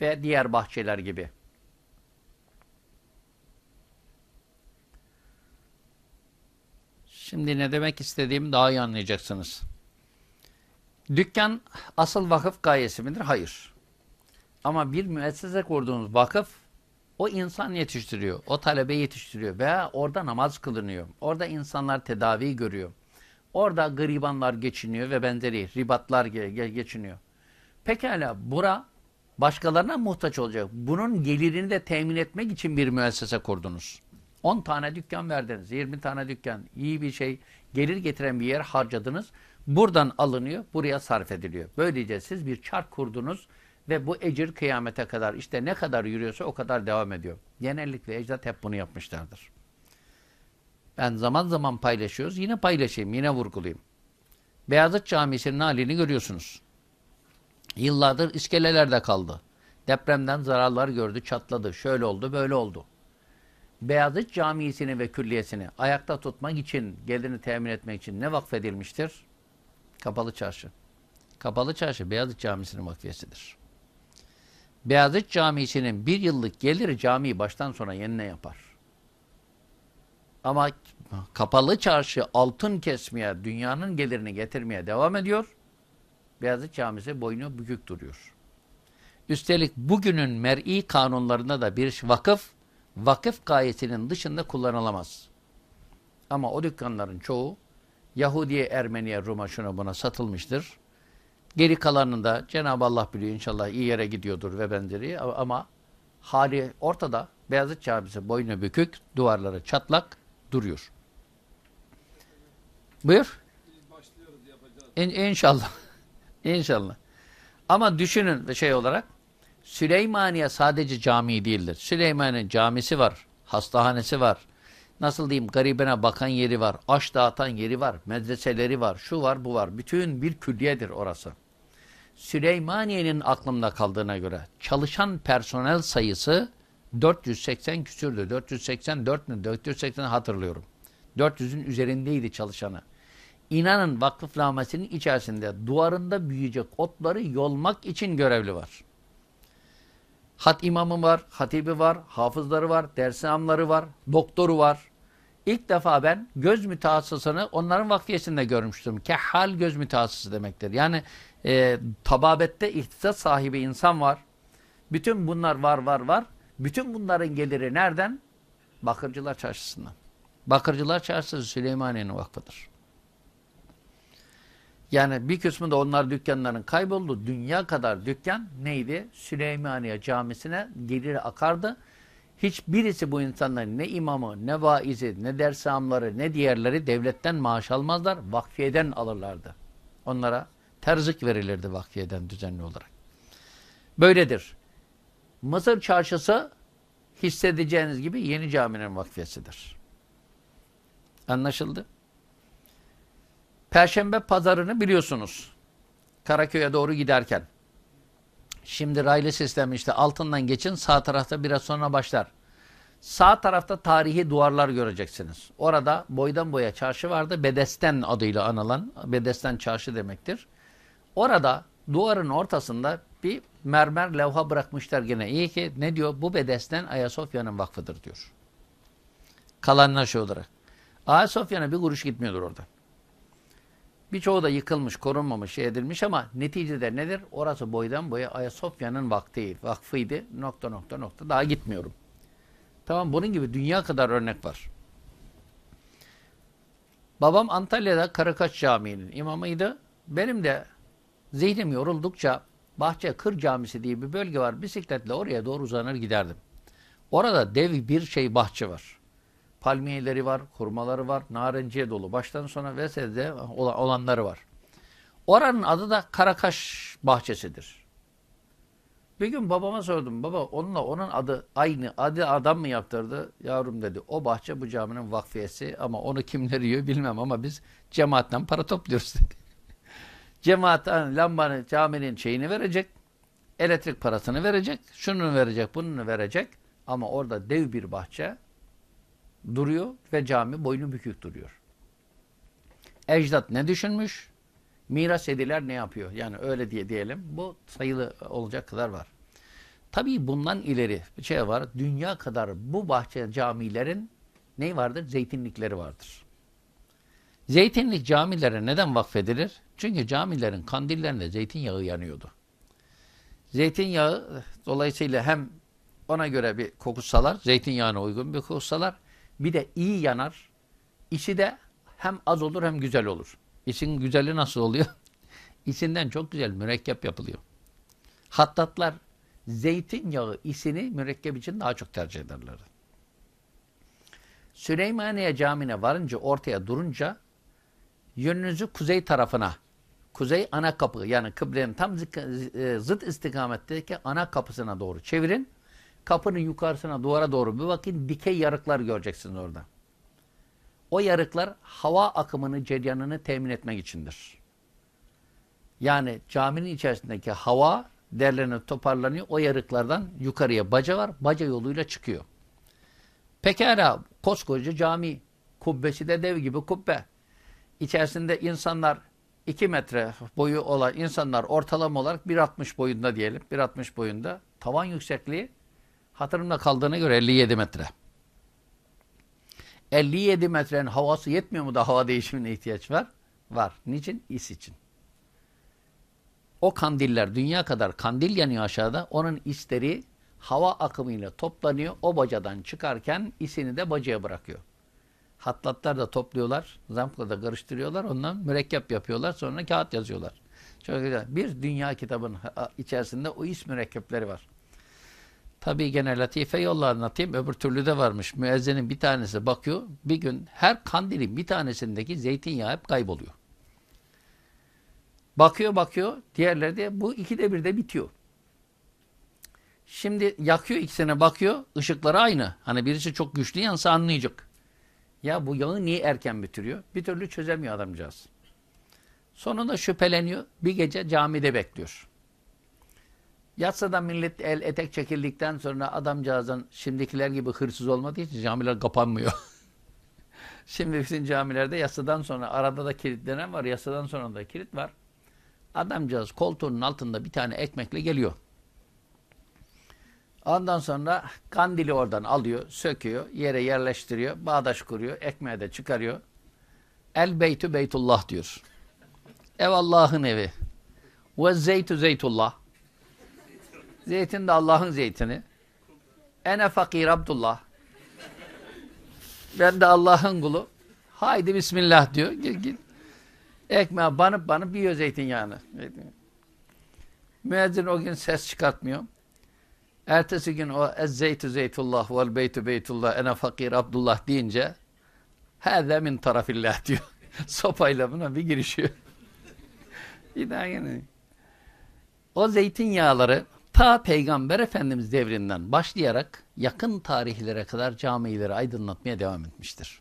ve diğer bahçeler gibi. Şimdi ne demek istediğimi daha iyi anlayacaksınız. Dükkan asıl vakıf gayesi midir? Hayır. Ama bir müessese kurduğunuz vakıf o insan yetiştiriyor, o talebe yetiştiriyor veya orada namaz kılınıyor. Orada insanlar tedavi görüyor. Orada garibanlar geçiniyor ve benzeri ribatlar geçiniyor. Pekala bura başkalarına muhtaç olacak. Bunun gelirini de temin etmek için bir müessese kurdunuz. 10 tane dükkan verdiniz, 20 tane dükkan, iyi bir şey, gelir getiren bir yer harcadınız. Buradan alınıyor, buraya sarf ediliyor. Böylece siz bir çark kurdunuz ve bu ecir kıyamete kadar işte ne kadar yürüyorsa o kadar devam ediyor. Genellikle ecdat hep bunu yapmışlardır. Ben zaman zaman paylaşıyoruz. Yine paylaşayım, yine vurgulayayım. Beyazıt Camisi'nin halini görüyorsunuz. Yıllardır iskelelerde kaldı. Depremden zararlar gördü, çatladı. Şöyle oldu, böyle oldu. Beyazıt Camisi'ni ve külliyesini ayakta tutmak için, gelirini temin etmek için ne vakfedilmiştir? Kapalı Çarşı. Kapalı Çarşı Beyazıt Camisi'nin vakfiyesidir. Beyazıt Camisi'nin bir yıllık geliri camiyi baştan sona yenine yapar. Ama kapalı çarşı altın kesmeye, dünyanın gelirini getirmeye devam ediyor. Beyazıt Camisi boynu bükük duruyor. Üstelik bugünün mer'i kanunlarında da bir vakıf, vakıf gayesinin dışında kullanılamaz. Ama o dükkanların çoğu Yahudiye, Ermeniye, Rum'a şuna buna satılmıştır. Geri kalanında Cenab-ı Allah biliyor inşallah iyi yere gidiyordur ve benzeri ama hali ortada. Beyazıt Camisi boynu bükük, duvarları çatlak duruyor. Buyur. İn, inşallah. inşallah. Ama düşünün şey olarak Süleymaniye sadece cami değildir. Süleymaniye'nin camisi var, hastahanesi var. Nasıl diyeyim garibene bakan yeri var, aş dağıtan yeri var, medreseleri var, şu var bu var. Bütün bir külliyedir orası. Süleymaniye'nin aklımda kaldığına göre çalışan personel sayısı 480 küsürdü. 484 mü? 480 hatırlıyorum. 400'ün üzerindeydi çalışanı. İnanın vakıfnamesinin içerisinde duvarında büyüyecek otları yolmak için görevli var. Hat imamı var, hatibi var, hafızları var, dersamları var, doktoru var. İlk defa ben göz mütehassısını onların vakfiyesinde görmüştüm. Kehhal göz mütehassısı demektir. Yani e, tababette ihtisas sahibi insan var. Bütün bunlar var var var. Bütün bunların geliri nereden? Bakırcılar Çarşısı'ndan. Bakırcılar Çarşısı Süleymaniye'nin vakfıdır. Yani bir kısmı da onlar dükkanların kayboldu. Dünya kadar dükkan neydi? Süleymaniye camisine gelir akardı. Hiçbirisi bu insanların ne imamı, ne vaizi, ne dersamları, ne diğerleri devletten maaş almazlar. Vakfiyeden alırlardı. Onlara terzik verilirdi vakfiyeden düzenli olarak. Böyledir. Mısır çarşısı hissedeceğiniz gibi yeni caminin vakfiyesidir. Anlaşıldı? Perşembe pazarını biliyorsunuz. Karaköy'e doğru giderken. Şimdi raylı sistem işte altından geçin sağ tarafta biraz sonra başlar. Sağ tarafta tarihi duvarlar göreceksiniz. Orada boydan boya çarşı vardı. Bedesten adıyla anılan. Bedesten çarşı demektir. Orada duvarın ortasında bir mermer levha bırakmışlar gene. İyi ki ne diyor? Bu bedesten Ayasofya'nın vakfıdır diyor. Kalanlar şey olarak. Ayasofya'na bir kuruş gitmiyordur orada. Birçoğu da yıkılmış, korunmamış, şey edilmiş ama neticede nedir? Orası boydan boya Ayasofya'nın vakti, vakfıydı. Nokta nokta nokta. Daha gitmiyorum. Tamam bunun gibi dünya kadar örnek var. Babam Antalya'da Karakaç Camii'nin imamıydı. Benim de zihnim yoruldukça Bahçe Kır Camisi diye bir bölge var. Bisikletle oraya doğru uzanır giderdim. Orada dev bir şey bahçe var. Palmiyeleri var, hurmaları var, narenciye dolu. Baştan sona vesaire olanları var. Oranın adı da Karakaş Bahçesidir. Bir gün babama sordum. Baba onunla onun adı aynı. Adı adam mı yaptırdı? Yavrum dedi. O bahçe bu caminin vakfiyesi ama onu kimler yiyor bilmem ama biz cemaatten para topluyoruz dedi. Cemaat lambanın caminin şeyini verecek. Elektrik parasını verecek. Şunu verecek, bunu verecek. Ama orada dev bir bahçe duruyor ve cami boynu bükük duruyor. Ecdat ne düşünmüş? Miras ediler ne yapıyor? Yani öyle diye diyelim. Bu sayılı olacak kadar var. Tabii bundan ileri bir şey var. Dünya kadar bu bahçe camilerin ne vardır? Zeytinlikleri vardır. Zeytinlik camilere neden vakfedilir? Çünkü camilerin kandillerinde zeytinyağı yanıyordu. Zeytinyağı dolayısıyla hem ona göre bir kokusalar, zeytinyağına uygun bir kokusalar, bir de iyi yanar. İçi de hem az olur hem güzel olur. İçin güzeli nasıl oluyor? İçinden çok güzel mürekkep yapılıyor. Hattatlar zeytinyağı isini mürekkep için daha çok tercih ederler. Süleymaniye Camii'ne varınca ortaya durunca yönünüzü kuzey tarafına kuzey ana kapı yani kıblenin tam e, zıt istikametteki ana kapısına doğru çevirin. Kapının yukarısına duvara doğru bir bakın dikey yarıklar göreceksiniz orada. O yarıklar hava akımını, ceryanını temin etmek içindir. Yani caminin içerisindeki hava derlenip toparlanıyor. O yarıklardan yukarıya baca var. Baca yoluyla çıkıyor. Pekala koskoca cami. Kubbesi de dev gibi kubbe. İçerisinde insanlar 2 metre boyu olan insanlar ortalama olarak 1.60 boyunda diyelim. 1.60 boyunda. Tavan yüksekliği hatırımda kaldığına göre 57 metre. 57 metrenin havası yetmiyor mu da hava değişimine ihtiyaç var? Var. Niçin? İs için. O kandiller dünya kadar kandil yanıyor aşağıda. Onun isleri hava akımıyla toplanıyor. O bacadan çıkarken isini de bacaya bırakıyor. Hatlatlar da topluyorlar. Zamkla da karıştırıyorlar. Ondan mürekkep yapıyorlar. Sonra kağıt yazıyorlar. Çok güzel. Bir dünya kitabın içerisinde o is mürekkepleri var. Tabii gene latife yolla anlatayım. Öbür türlü de varmış. Müezzenin bir tanesi bakıyor. Bir gün her kandilin bir tanesindeki zeytinyağı hep kayboluyor. Bakıyor bakıyor. Diğerleri de bu ikide bir de bitiyor. Şimdi yakıyor ikisine bakıyor. Işıkları aynı. Hani birisi çok güçlü yansa anlayacak. Ya bu yağı niye erken bitiriyor? Bir türlü çözemiyor adamcağız. Sonunda şüpheleniyor. Bir gece camide bekliyor. Yatsada millet el etek çekildikten sonra adamcağızın şimdikiler gibi hırsız olmadığı için camiler kapanmıyor. Şimdi bütün camilerde yasadan sonra arada da kilitlenen var. Yasadan sonra da kilit var. Adamcağız koltuğunun altında bir tane ekmekle geliyor. Ondan sonra kandili oradan alıyor, söküyor, yere yerleştiriyor, bağdaş kuruyor, ekmeği de çıkarıyor. El beytü beytullah diyor. Ev Allah'ın evi. Ve zeytü zeytullah. Zeytin de Allah'ın zeytini. Ene fakir Abdullah. Ben de Allah'ın kulu. Haydi Bismillah diyor. Git git. Ekmeğe banıp banıp yiyor zeytinyağını. Müezzin o gün ses çıkartmıyor. Ertesi gün o ez zeytü zeytullah vel beytü beytullah ene fakir Abdullah deyince hâze min tarafillah diyor. Sopayla buna bir girişiyor. bir daha yine. O zeytinyağları ta Peygamber Efendimiz devrinden başlayarak yakın tarihlere kadar camileri aydınlatmaya devam etmiştir.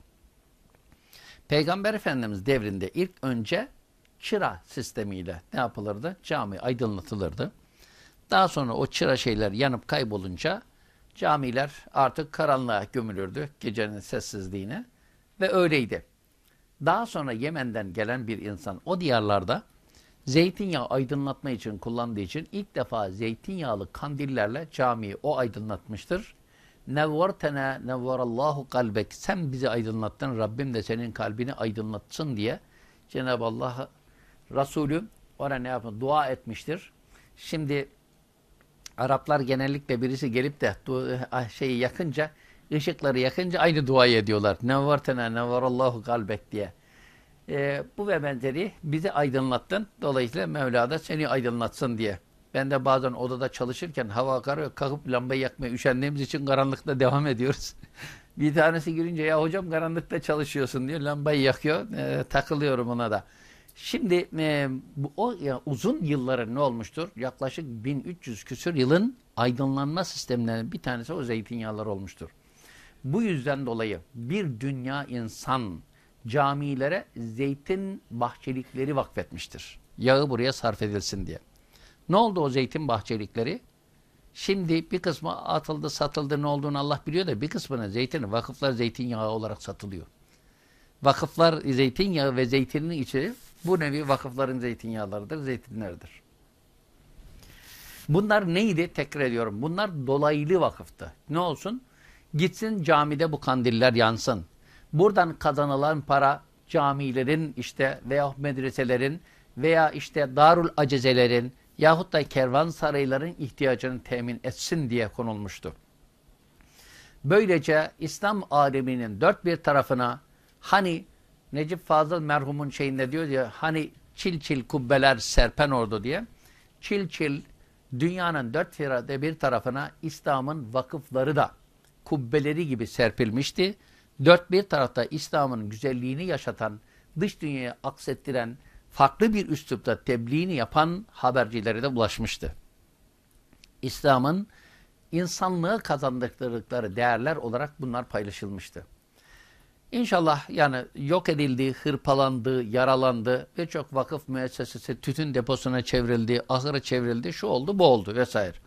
Peygamber Efendimiz devrinde ilk önce çıra sistemiyle ne yapılırdı? Cami aydınlatılırdı. Daha sonra o çıra şeyler yanıp kaybolunca camiler artık karanlığa gömülürdü gecenin sessizliğine ve öyleydi. Daha sonra Yemen'den gelen bir insan o diyarlarda zeytinyağı aydınlatma için kullandığı için ilk defa zeytinyağlı kandillerle camiyi o aydınlatmıştır. Nevvartena nevvarallahu kalbek. Sen bizi aydınlattın. Rabbim de senin kalbini aydınlatsın diye Cenab-ı Allah Resulü ona ne yapın? Dua etmiştir. Şimdi Araplar genellikle birisi gelip de ah, şeyi yakınca ışıkları yakınca aynı duayı ediyorlar. Nevvartena nevvarallahu kalbek diye. Ee, bu ve benzeri bizi aydınlattın. Dolayısıyla Mevla da seni aydınlatsın diye. Ben de bazen odada çalışırken hava karıyor. Kalkıp lambayı yakmaya üşendiğimiz için karanlıkta devam ediyoruz. bir tanesi girince ya hocam karanlıkta çalışıyorsun diyor. Lambayı yakıyor. E, takılıyorum ona da. Şimdi e, bu, o ya, uzun yılların ne olmuştur? Yaklaşık 1300 küsür yılın aydınlanma sistemlerinin bir tanesi o zeytinyağlar olmuştur. Bu yüzden dolayı bir dünya insan camilere zeytin bahçelikleri vakfetmiştir. Yağı buraya sarf edilsin diye. Ne oldu o zeytin bahçelikleri? Şimdi bir kısmı atıldı, satıldı, ne olduğunu Allah biliyor da bir kısmına zeytin, vakıflar zeytinyağı olarak satılıyor. Vakıflar zeytinyağı ve zeytinin içeri bu nevi vakıfların zeytinyağlarıdır, zeytinlerdir. Bunlar neydi? Tekrar ediyorum. Bunlar dolaylı vakıftı. Ne olsun? Gitsin camide bu kandiller yansın. Buradan kazanılan para camilerin işte veya medreselerin veya işte darul acezelerin yahut da kervansarayların ihtiyacını temin etsin diye konulmuştu. Böylece İslam aleminin dört bir tarafına hani Necip Fazıl merhumun şeyinde diyor ya hani çil çil kubbeler serpen ordu diye çil çil dünyanın dört firade bir tarafına İslam'ın vakıfları da kubbeleri gibi serpilmişti. Dört bir tarafta İslam'ın güzelliğini yaşatan, dış dünyaya aksettiren, farklı bir üslupta tebliğini yapan habercilere de ulaşmıştı. İslam'ın insanlığı kazandırdıkları değerler olarak bunlar paylaşılmıştı. İnşallah yani yok edildi, hırpalandı, yaralandı ve çok vakıf müessesesi tütün deposuna çevrildi, ahıra çevrildi, şu oldu bu oldu vesaire.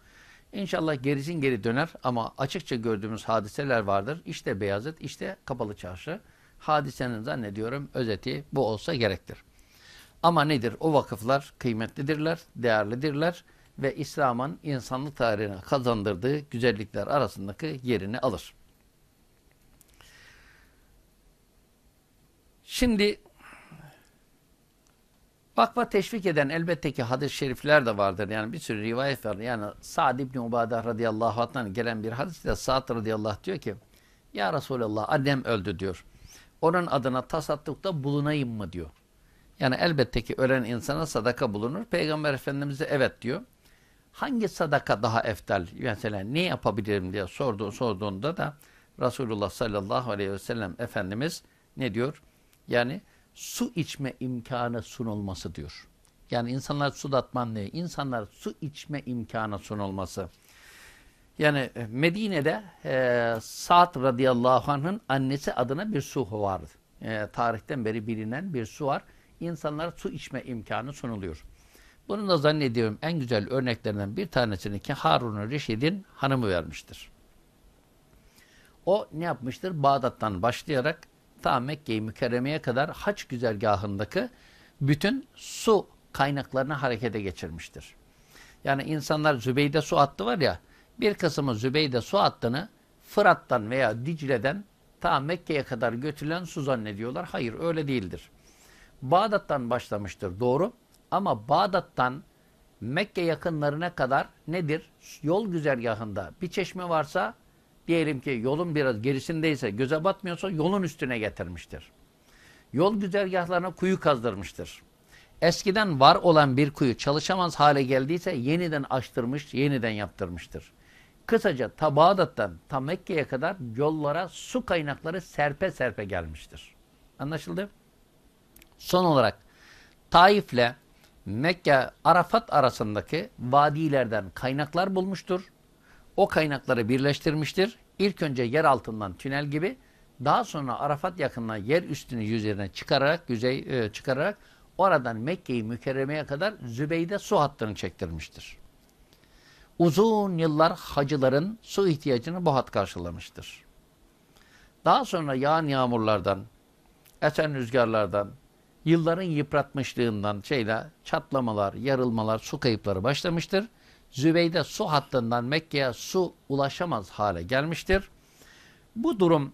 İnşallah gerisin geri döner ama açıkça gördüğümüz hadiseler vardır. İşte Beyazıt, işte Kapalı Çarşı. Hadisenin zannediyorum özeti bu olsa gerektir. Ama nedir? O vakıflar kıymetlidirler, değerlidirler ve İslam'ın insanlık tarihine kazandırdığı güzellikler arasındaki yerini alır. Şimdi vakfa teşvik eden elbette ki hadis-i şerifler de vardır. Yani bir sürü rivayet var. Yani Sa'd ibn Ubadah radıyallahu anh'tan gelen bir hadiste Sa'd radıyallahu diyor ki Ya Resulallah annem öldü diyor. Onun adına tasaddukta bulunayım mı diyor. Yani elbette ki ölen insana sadaka bulunur. Peygamber Efendimiz de evet diyor. Hangi sadaka daha eftal? Mesela ne yapabilirim diye sordu, sorduğunda da Resulullah sallallahu aleyhi ve sellem Efendimiz ne diyor? Yani su içme imkanı sunulması diyor. Yani insanlar su datman ne? İnsanlar su içme imkanı sunulması. Yani e, Medine'de e, Sa'd radıyallahu anh'ın annesi adına bir su vardı. E, tarihten beri bilinen bir su var. İnsanlara su içme imkanı sunuluyor. Bunu da zannediyorum en güzel örneklerinden bir tanesini ki Harun-ı Reşid'in hanımı vermiştir. O ne yapmıştır? Bağdat'tan başlayarak ta Mekke-i Mükerreme'ye kadar haç güzergahındaki bütün su kaynaklarını harekete geçirmiştir. Yani insanlar Zübeyde su attı var ya, bir kısmı Zübeyde su attığını Fırat'tan veya Dicle'den ta Mekke'ye kadar götürülen su zannediyorlar. Hayır öyle değildir. Bağdat'tan başlamıştır doğru ama Bağdat'tan Mekke yakınlarına kadar nedir? Yol güzergahında bir çeşme varsa diyelim ki yolun biraz gerisindeyse göze batmıyorsa yolun üstüne getirmiştir. Yol güzergahlarına kuyu kazdırmıştır. Eskiden var olan bir kuyu çalışamaz hale geldiyse yeniden açtırmış, yeniden yaptırmıştır. Kısaca ta Bağdat'tan ta Mekke'ye kadar yollara su kaynakları serpe serpe gelmiştir. Anlaşıldı? Son olarak Taif'le Mekke Arafat arasındaki vadilerden kaynaklar bulmuştur. O kaynakları birleştirmiştir. İlk önce yer altından tünel gibi daha sonra Arafat yakınına yer üstünü yüzeyine çıkararak yüzey e, çıkararak oradan Mekke'yi mükerremeye kadar Zübeyde su hattını çektirmiştir. Uzun yıllar hacıların su ihtiyacını bu hat karşılamıştır. Daha sonra yağan yağmurlardan, esen rüzgarlardan, yılların yıpratmışlığından şeyle çatlamalar, yarılmalar, su kayıpları başlamıştır. Zübeyde su hattından Mekke'ye su ulaşamaz hale gelmiştir. Bu durum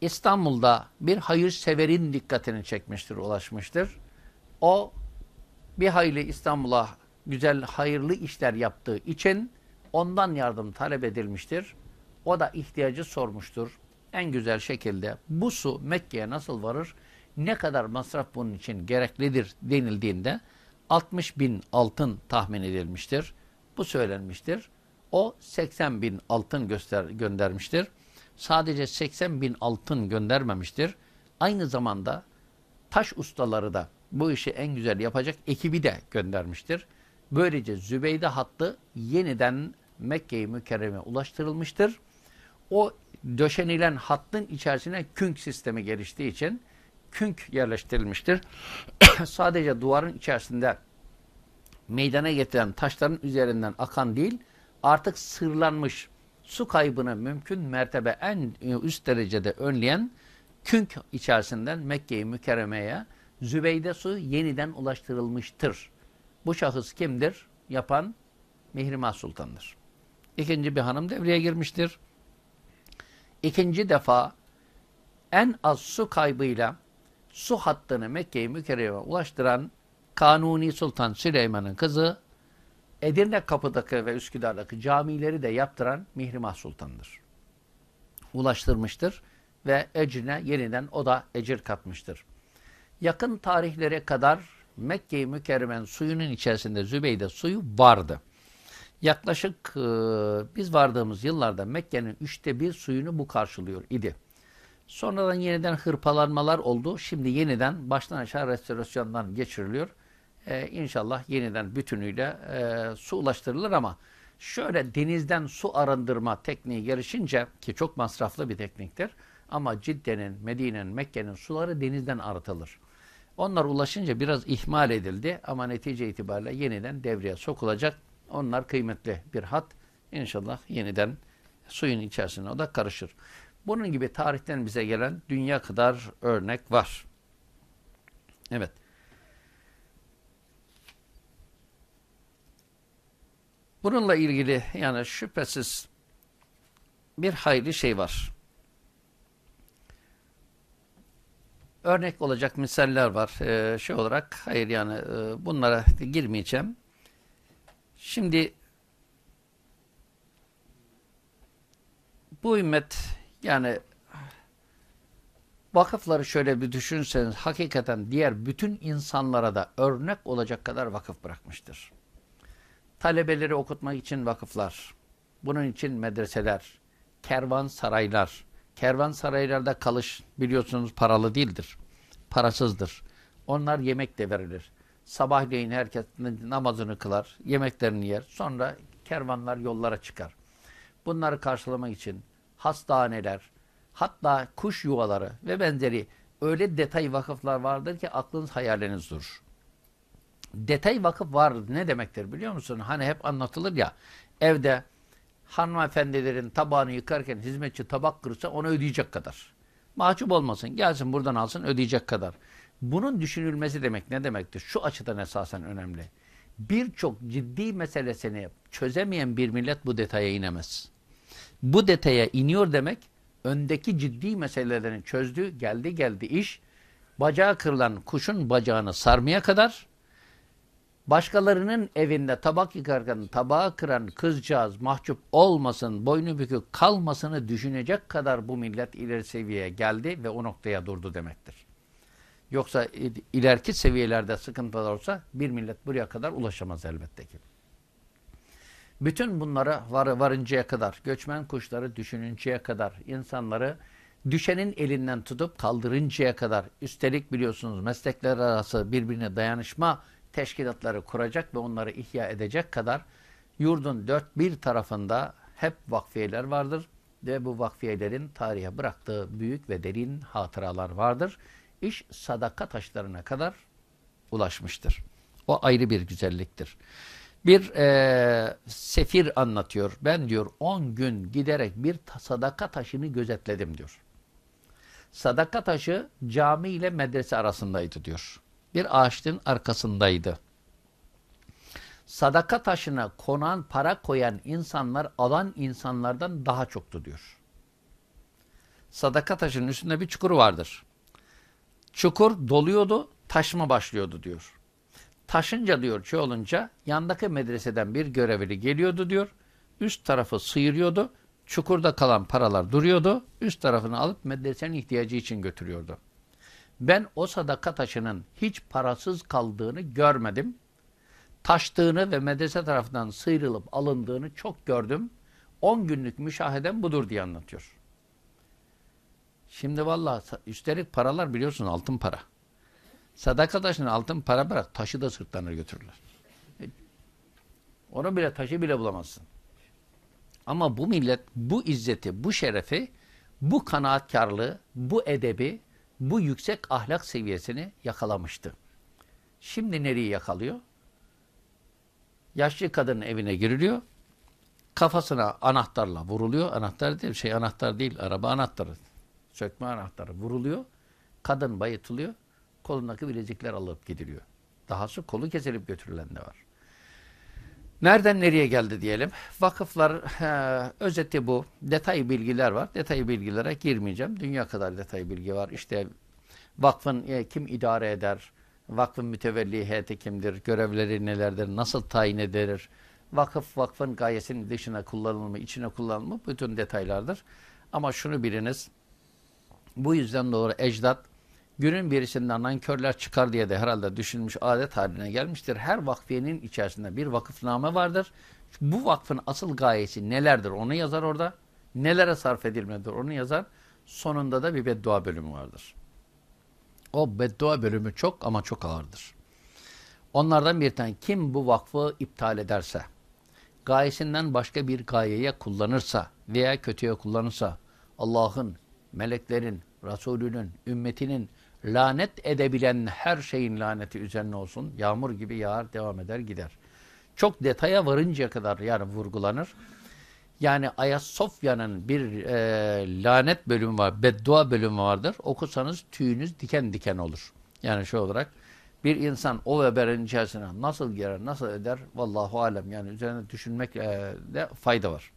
İstanbul'da bir hayırseverin dikkatini çekmiştir, ulaşmıştır. O bir hayli İstanbul'a güzel, hayırlı işler yaptığı için ondan yardım talep edilmiştir. O da ihtiyacı sormuştur. En güzel şekilde bu su Mekke'ye nasıl varır, ne kadar masraf bunun için gereklidir denildiğinde 60 bin altın tahmin edilmiştir. Bu söylenmiştir. O 80 bin altın göster göndermiştir. Sadece 80 bin altın göndermemiştir. Aynı zamanda taş ustaları da bu işi en güzel yapacak ekibi de göndermiştir. Böylece Zübeyde hattı yeniden Mekke-i Mükerreme ulaştırılmıştır. O döşenilen hattın içerisine künk sistemi geliştiği için künk yerleştirilmiştir. Sadece duvarın içerisinde meydana getiren taşların üzerinden akan değil, artık sırlanmış su kaybını mümkün mertebe en üst derecede önleyen künk içerisinden Mekke-i Mükerreme'ye Zübeyde su yeniden ulaştırılmıştır. Bu şahıs kimdir? Yapan Mihrimah Sultan'dır. İkinci bir hanım devreye girmiştir. İkinci defa en az su kaybıyla su hattını Mekke-i Mükerreme'ye ulaştıran Kanuni Sultan Süleyman'ın kızı Edirne Kapı'daki ve Üsküdar'daki camileri de yaptıran Mihrimah Sultan'dır. Ulaştırmıştır ve ecrine yeniden o da ecir katmıştır. Yakın tarihlere kadar Mekke-i Mükerremen suyunun içerisinde Zübeyde suyu vardı. Yaklaşık e, biz vardığımız yıllarda Mekke'nin üçte bir suyunu bu karşılıyor idi. Sonradan yeniden hırpalanmalar oldu. Şimdi yeniden baştan aşağı restorasyondan geçiriliyor. Ee, inşallah yeniden bütünüyle e, su ulaştırılır ama şöyle denizden su arındırma tekniği gelişince ki çok masraflı bir tekniktir ama Cidde'nin, Medine'nin, Mekke'nin suları denizden arıtılır. Onlar ulaşınca biraz ihmal edildi ama netice itibariyle yeniden devreye sokulacak. Onlar kıymetli bir hat. İnşallah yeniden suyun içerisine o da karışır. Bunun gibi tarihten bize gelen dünya kadar örnek var. Evet. Bununla ilgili yani şüphesiz bir hayli şey var. Örnek olacak misaller var. Ee, şey olarak hayır yani e, bunlara girmeyeceğim. Şimdi bu ümmet yani vakıfları şöyle bir düşünseniz hakikaten diğer bütün insanlara da örnek olacak kadar vakıf bırakmıştır. Talebeleri okutmak için vakıflar, bunun için medreseler, kervan saraylar. Kervan saraylarda kalış biliyorsunuz paralı değildir. Parasızdır. Onlar yemek de verilir. Sabahleyin herkes namazını kılar, yemeklerini yer. Sonra kervanlar yollara çıkar. Bunları karşılamak için hastaneler, hatta kuş yuvaları ve benzeri öyle detay vakıflar vardır ki aklınız hayaliniz durur. Detay vakıf var ne demektir biliyor musun? Hani hep anlatılır ya evde hanımefendilerin tabağını yıkarken hizmetçi tabak kırsa onu ödeyecek kadar. Mahcup olmasın gelsin buradan alsın ödeyecek kadar. Bunun düşünülmesi demek ne demektir? Şu açıdan esasen önemli. Birçok ciddi meselesini çözemeyen bir millet bu detaya inemez. Bu detaya iniyor demek öndeki ciddi meselelerini çözdü, geldi geldi iş, bacağı kırılan kuşun bacağını sarmaya kadar, başkalarının evinde tabak yıkarken tabağı kıran kızcağız mahcup olmasın, boynu bükük kalmasını düşünecek kadar bu millet ileri seviyeye geldi ve o noktaya durdu demektir. Yoksa ileriki seviyelerde sıkıntılar olsa bir millet buraya kadar ulaşamaz elbette ki. Bütün bunlara var, varıncaya kadar, göçmen kuşları düşününceye kadar, insanları düşenin elinden tutup kaldırıncaya kadar, üstelik biliyorsunuz meslekler arası birbirine dayanışma teşkilatları kuracak ve onları ihya edecek kadar yurdun dört bir tarafında hep vakfiyeler vardır ve bu vakfiyelerin tarihe bıraktığı büyük ve derin hatıralar vardır. İş sadaka taşlarına kadar ulaşmıştır. O ayrı bir güzelliktir. Bir e, sefir anlatıyor. Ben diyor 10 gün giderek bir sadaka taşını gözetledim diyor. Sadaka taşı cami ile medrese arasındaydı diyor. Bir ağaçın arkasındaydı. Sadaka taşına konan para koyan insanlar alan insanlardan daha çoktu diyor. Sadaka taşının üstünde bir çukur vardır. Çukur doluyordu, taşma başlıyordu diyor. Taşınca diyor çöl olunca yandaki medreseden bir görevli geliyordu diyor. Üst tarafı sıyırıyordu. Çukurda kalan paralar duruyordu. Üst tarafını alıp medresenin ihtiyacı için götürüyordu. Ben o sadaka taşının hiç parasız kaldığını görmedim. Taştığını ve medrese tarafından sıyrılıp alındığını çok gördüm. 10 günlük müşahedem budur diye anlatıyor. Şimdi vallahi üstelik paralar biliyorsun altın para. Sadaka altın para bırak taşı da sırtlarına götürürler. Onu bile taşı bile bulamazsın. Ama bu millet bu izzeti, bu şerefi, bu kanaatkarlığı, bu edebi, bu yüksek ahlak seviyesini yakalamıştı. Şimdi nereyi yakalıyor? Yaşlı kadının evine giriliyor. Kafasına anahtarla vuruluyor. Anahtar değil, şey anahtar değil, araba anahtarı. Sökme anahtarı vuruluyor. Kadın bayıtılıyor. Kolundaki bilezikler alıp gidiliyor. Dahası kolu kesilip götürülen de var. Nereden nereye geldi diyelim. Vakıflar he, özeti bu. Detay bilgiler var. Detay bilgilere girmeyeceğim. Dünya kadar detay bilgi var. İşte vakfın e, kim idare eder? Vakfın mütevelli heyeti kimdir? Görevleri nelerdir? Nasıl tayin edilir? Vakıf vakfın gayesinin dışına kullanılır mı, içine kullanılır mı? Bütün detaylardır. Ama şunu biliniz. Bu yüzden doğru ecdat günün birisinden nankörler çıkar diye de herhalde düşünmüş adet haline gelmiştir. Her vakfiyenin içerisinde bir vakıfname vardır. Bu vakfın asıl gayesi nelerdir onu yazar orada. Nelere sarf edilmedir onu yazar. Sonunda da bir beddua bölümü vardır. O beddua bölümü çok ama çok ağırdır. Onlardan bir tane kim bu vakfı iptal ederse, gayesinden başka bir gayeye kullanırsa veya kötüye kullanırsa Allah'ın, meleklerin, Resulünün, ümmetinin lanet edebilen her şeyin laneti üzerine olsun. Yağmur gibi yağar, devam eder, gider. Çok detaya varıncaya kadar yani vurgulanır. Yani Ayasofya'nın bir e, lanet bölümü var, beddua bölümü vardır. Okusanız tüyünüz diken diken olur. Yani şu olarak bir insan o veberin içerisine nasıl girer, nasıl eder? Vallahu alem. Yani üzerine düşünmek e, de fayda var.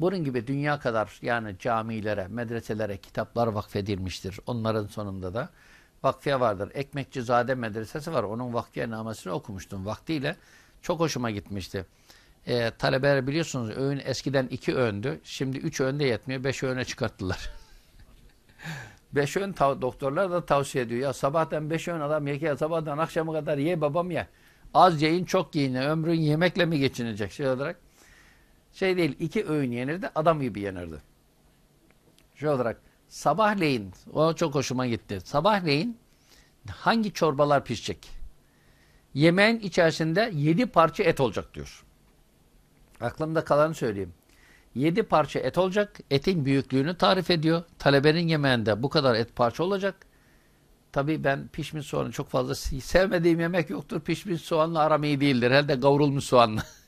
Bunun gibi dünya kadar yani camilere, medreselere kitaplar vakfedilmiştir. Onların sonunda da vakfiye vardır. Ekmekçizade medresesi var. Onun vakfiye namesini okumuştum vaktiyle. Çok hoşuma gitmişti. E, talebeler biliyorsunuz öğün eskiden iki öğündü. Şimdi üç öğünde yetmiyor. Beş öğüne çıkarttılar. beş öğün doktorlar da tavsiye ediyor. Ya sabahtan beş öğün adam ye ki sabahtan akşama kadar ye babam ye. Az yiyin çok yiyin. Ömrün yemekle mi geçinecek şey olarak? Şey değil iki öğün yenirdi adam gibi yenirdi. Şey olarak sabahleyin o çok hoşuma gitti. Sabahleyin hangi çorbalar pişecek? Yemeğin içerisinde yedi parça et olacak diyor. Aklımda kalanı söyleyeyim. Yedi parça et olacak. Etin büyüklüğünü tarif ediyor. Talebenin yemeğinde bu kadar et parça olacak. Tabii ben pişmiş soğanı çok fazla sevmediğim yemek yoktur. Pişmiş soğanla aram iyi değildir. Hem kavrulmuş soğanla.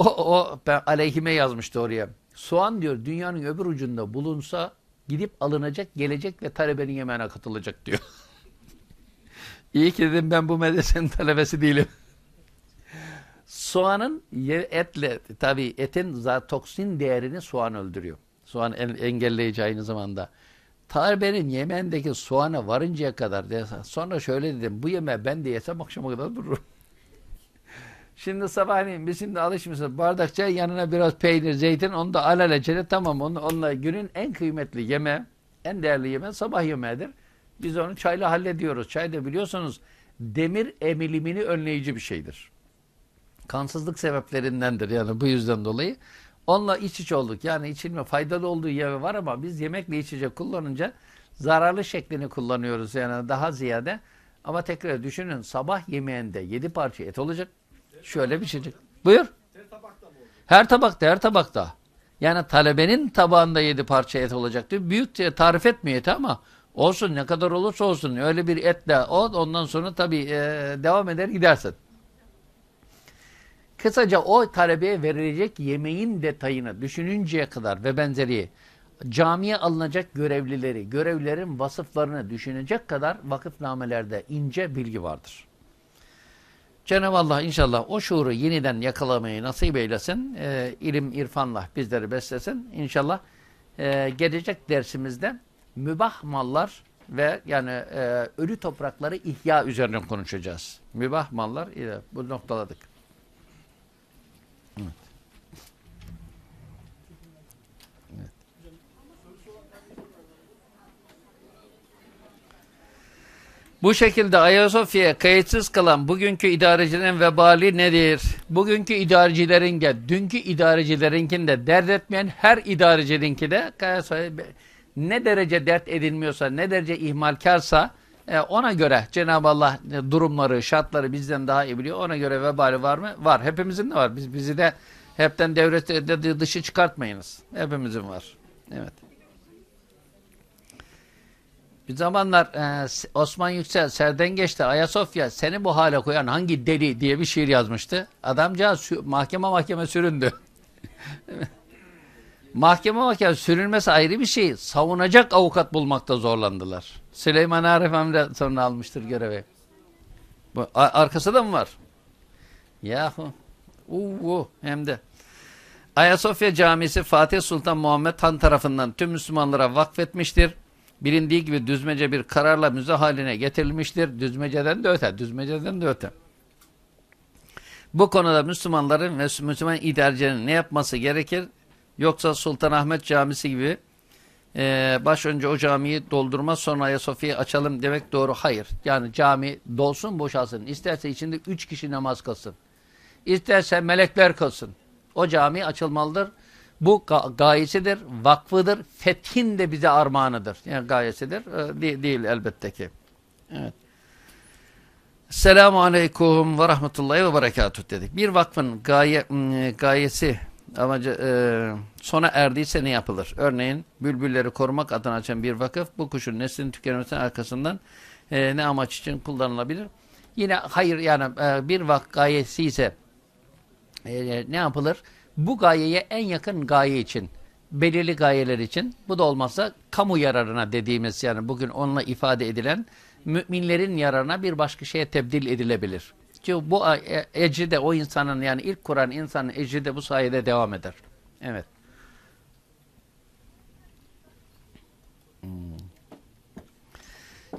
O, o ben aleyhime yazmıştı oraya. Soğan diyor dünyanın öbür ucunda bulunsa gidip alınacak, gelecek ve talebenin yemeğine katılacak diyor. İyi ki dedim ben bu medresenin talebesi değilim. Soğanın etle, tabi etin toksin değerini soğan öldürüyor. Soğan engelleyici aynı zamanda. Talebenin yemeğindeki soğana varıncaya kadar sonra şöyle dedim bu yemeği ben de yesem akşama kadar dururum. Şimdi sabahleyin biz şimdi alışmışız. Bardak çay yanına biraz peynir, zeytin onu da alelacele tamam onu, onunla günün en kıymetli yeme, en değerli yeme sabah yemeğidir. Biz onu çayla hallediyoruz. Çay da biliyorsunuz demir emilimini önleyici bir şeydir. Kansızlık sebeplerindendir yani bu yüzden dolayı. Onunla iç iç olduk. Yani içilme faydalı olduğu yeme var ama biz yemekle içecek kullanınca zararlı şeklini kullanıyoruz yani daha ziyade. Ama tekrar düşünün sabah yemeğinde yedi parça et olacak. Şöyle bir şey. Buyur. Her tabakta her tabakta. Yani talebenin tabağında yedi parça et olacak diyor. Büyük tarif etmiyor eti ama olsun ne kadar olursa olsun öyle bir etle o ondan sonra tabii e, devam eder gidersin. Kısaca o talebeye verilecek yemeğin detayını düşününceye kadar ve benzeri camiye alınacak görevlileri, görevlerin vasıflarını düşünecek kadar vakıfnamelerde ince bilgi vardır. Cenab-ı Allah inşallah o şuuru yeniden yakalamayı nasip eylesin. E, ilim, irfanla bizleri beslesin. İnşallah e, gelecek dersimizde mübah mallar ve yani e, ölü toprakları ihya üzerine konuşacağız. Mübah mallar ile bu noktaladık. Bu şekilde Ayasofya'ya kayıtsız kalan bugünkü idarecilerin vebali nedir? Bugünkü idarecilerin de, dünkü idarecilerinkin de dert etmeyen her idarecilerinki de ne derece dert edilmiyorsa, ne derece ihmalkarsa E, ona göre Cenab-ı Allah e, durumları, şartları bizden daha iyi biliyor. Ona göre vebali var mı? Var. Hepimizin de var. Biz bizi de hepten devlet dışı çıkartmayınız. Hepimizin var. Evet. Bir zamanlar e, Osman Yüksel Serdengeç'te Ayasofya seni bu hale koyan hangi deli diye bir şiir yazmıştı. Adamcağız mahkeme mahkeme süründü. mahkeme mahkeme sürülmesi ayrı bir şey. Savunacak avukat bulmakta zorlandılar. Süleyman Arif Hamdi sonra almıştır görevi. Bu, arkası mı var? Yahu. Uuu hem de. Ayasofya Camisi Fatih Sultan Muhammed Han tarafından tüm Müslümanlara vakfetmiştir. Bilindiği gibi düzmece bir kararla müze haline getirilmiştir. Düzmeceden de öte, düzmeceden de öte. Bu konuda Müslümanların ve Müslüman idarecilerin ne yapması gerekir? Yoksa Sultanahmet Camisi gibi e, baş önce o camiyi doldurmaz sonra Ayasofya'yı açalım demek doğru. Hayır. Yani cami dolsun boşalsın. İsterse içinde üç kişi namaz kılsın. İsterse melekler kılsın. O cami açılmalıdır. Bu gayesidir, vakfıdır, fethin de bize armağanıdır. Yani gayesidir, e, değil, elbette ki. Evet. Selamu Aleyküm ve Rahmetullahi ve Berekatuhu dedik. Bir vakfın gaye, gayesi amacı e, sona erdiyse ne yapılır? Örneğin bülbülleri korumak adına açan bir vakıf bu kuşun neslinin tükenmesinin arkasından e, ne amaç için kullanılabilir? Yine hayır yani e, bir vak gayesi ise e, ne yapılır? Bu gayeye en yakın gaye için belirli gayeler için bu da olmazsa kamu yararına dediğimiz yani bugün onunla ifade edilen müminlerin yararına bir başka şeye tebdil edilebilir. Ki bu e, ecri de o insanın yani ilk kuran insanın ecri de bu sayede devam eder. Evet. Hmm.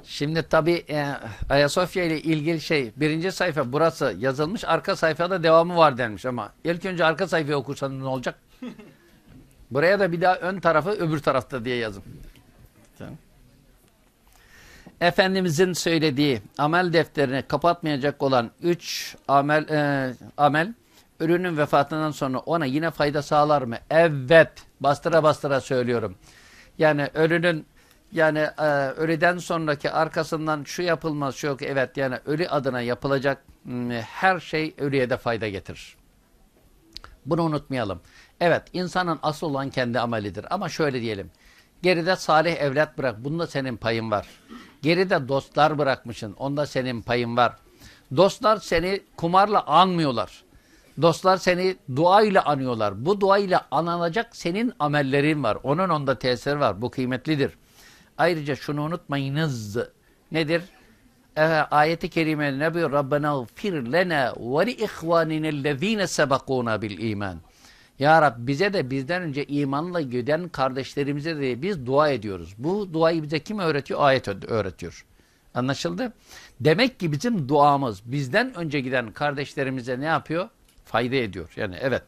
Şimdi tabi e, Ayasofya ile ilgili şey birinci sayfa burası yazılmış arka sayfada devamı var denmiş ama ilk önce arka sayfayı okursanız ne olacak? Buraya da bir daha ön tarafı öbür tarafta diye yazın. Tamam. Efendimizin söylediği amel defterini kapatmayacak olan üç amel, e, amel ürünün vefatından sonra ona yine fayda sağlar mı? Evet. Bastıra bastıra söylüyorum. Yani ölünün yani e, ölüden sonraki arkasından şu yapılmaz şu yok. Evet yani ölü adına yapılacak her şey ölüye de fayda getirir. Bunu unutmayalım. Evet insanın asıl olan kendi amelidir. Ama şöyle diyelim. Geride salih evlat bırak. Bunda senin payın var. Geride dostlar bırakmışsın. Onda senin payın var. Dostlar seni kumarla anmıyorlar. Dostlar seni duayla anıyorlar. Bu duayla anılacak senin amellerin var. Onun onda tesiri var. Bu kıymetlidir. Ayrıca şunu unutmayınız. Nedir? E, ayeti kerime ne diyor? Rabbena gfir lena ve li ihvaninellezine sebekuna bil iman. Ya Rab bize de bizden önce imanla giden kardeşlerimize de biz dua ediyoruz. Bu duayı bize kim öğretiyor? Ayet öğretiyor. Anlaşıldı? Demek ki bizim duamız bizden önce giden kardeşlerimize ne yapıyor? Fayda ediyor. Yani evet.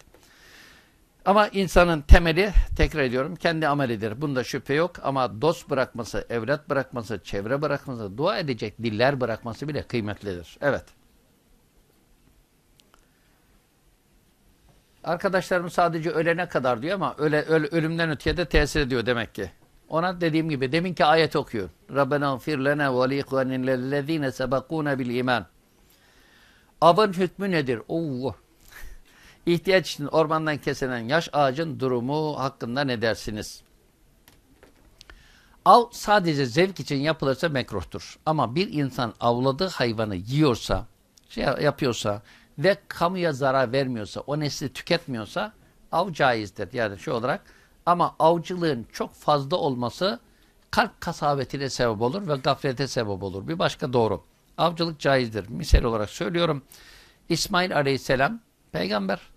Ama insanın temeli, tekrar ediyorum, kendi amelidir. Bunda şüphe yok ama dost bırakması, evlat bırakması, çevre bırakması, dua edecek diller bırakması bile kıymetlidir. Evet. Arkadaşlarım sadece ölene kadar diyor ama öle, öl, ölümden öteye de tesir ediyor demek ki. Ona dediğim gibi deminki ayet okuyor. Rabbena gfir lena ve li ihvaninellezine sebekuna bil. Avın hükmü nedir? Allah. İhtiyaç için ormandan kesilen yaş ağacın durumu hakkında ne dersiniz? Av sadece zevk için yapılırsa mekruhtur. Ama bir insan avladığı hayvanı yiyorsa, şey yapıyorsa ve kamuya zarar vermiyorsa, o nesli tüketmiyorsa av caizdir. Yani şu olarak ama avcılığın çok fazla olması kalp kasabetine sebep olur ve gaflete sebep olur. Bir başka doğru. Avcılık caizdir. Misal olarak söylüyorum. İsmail aleyhisselam peygamber.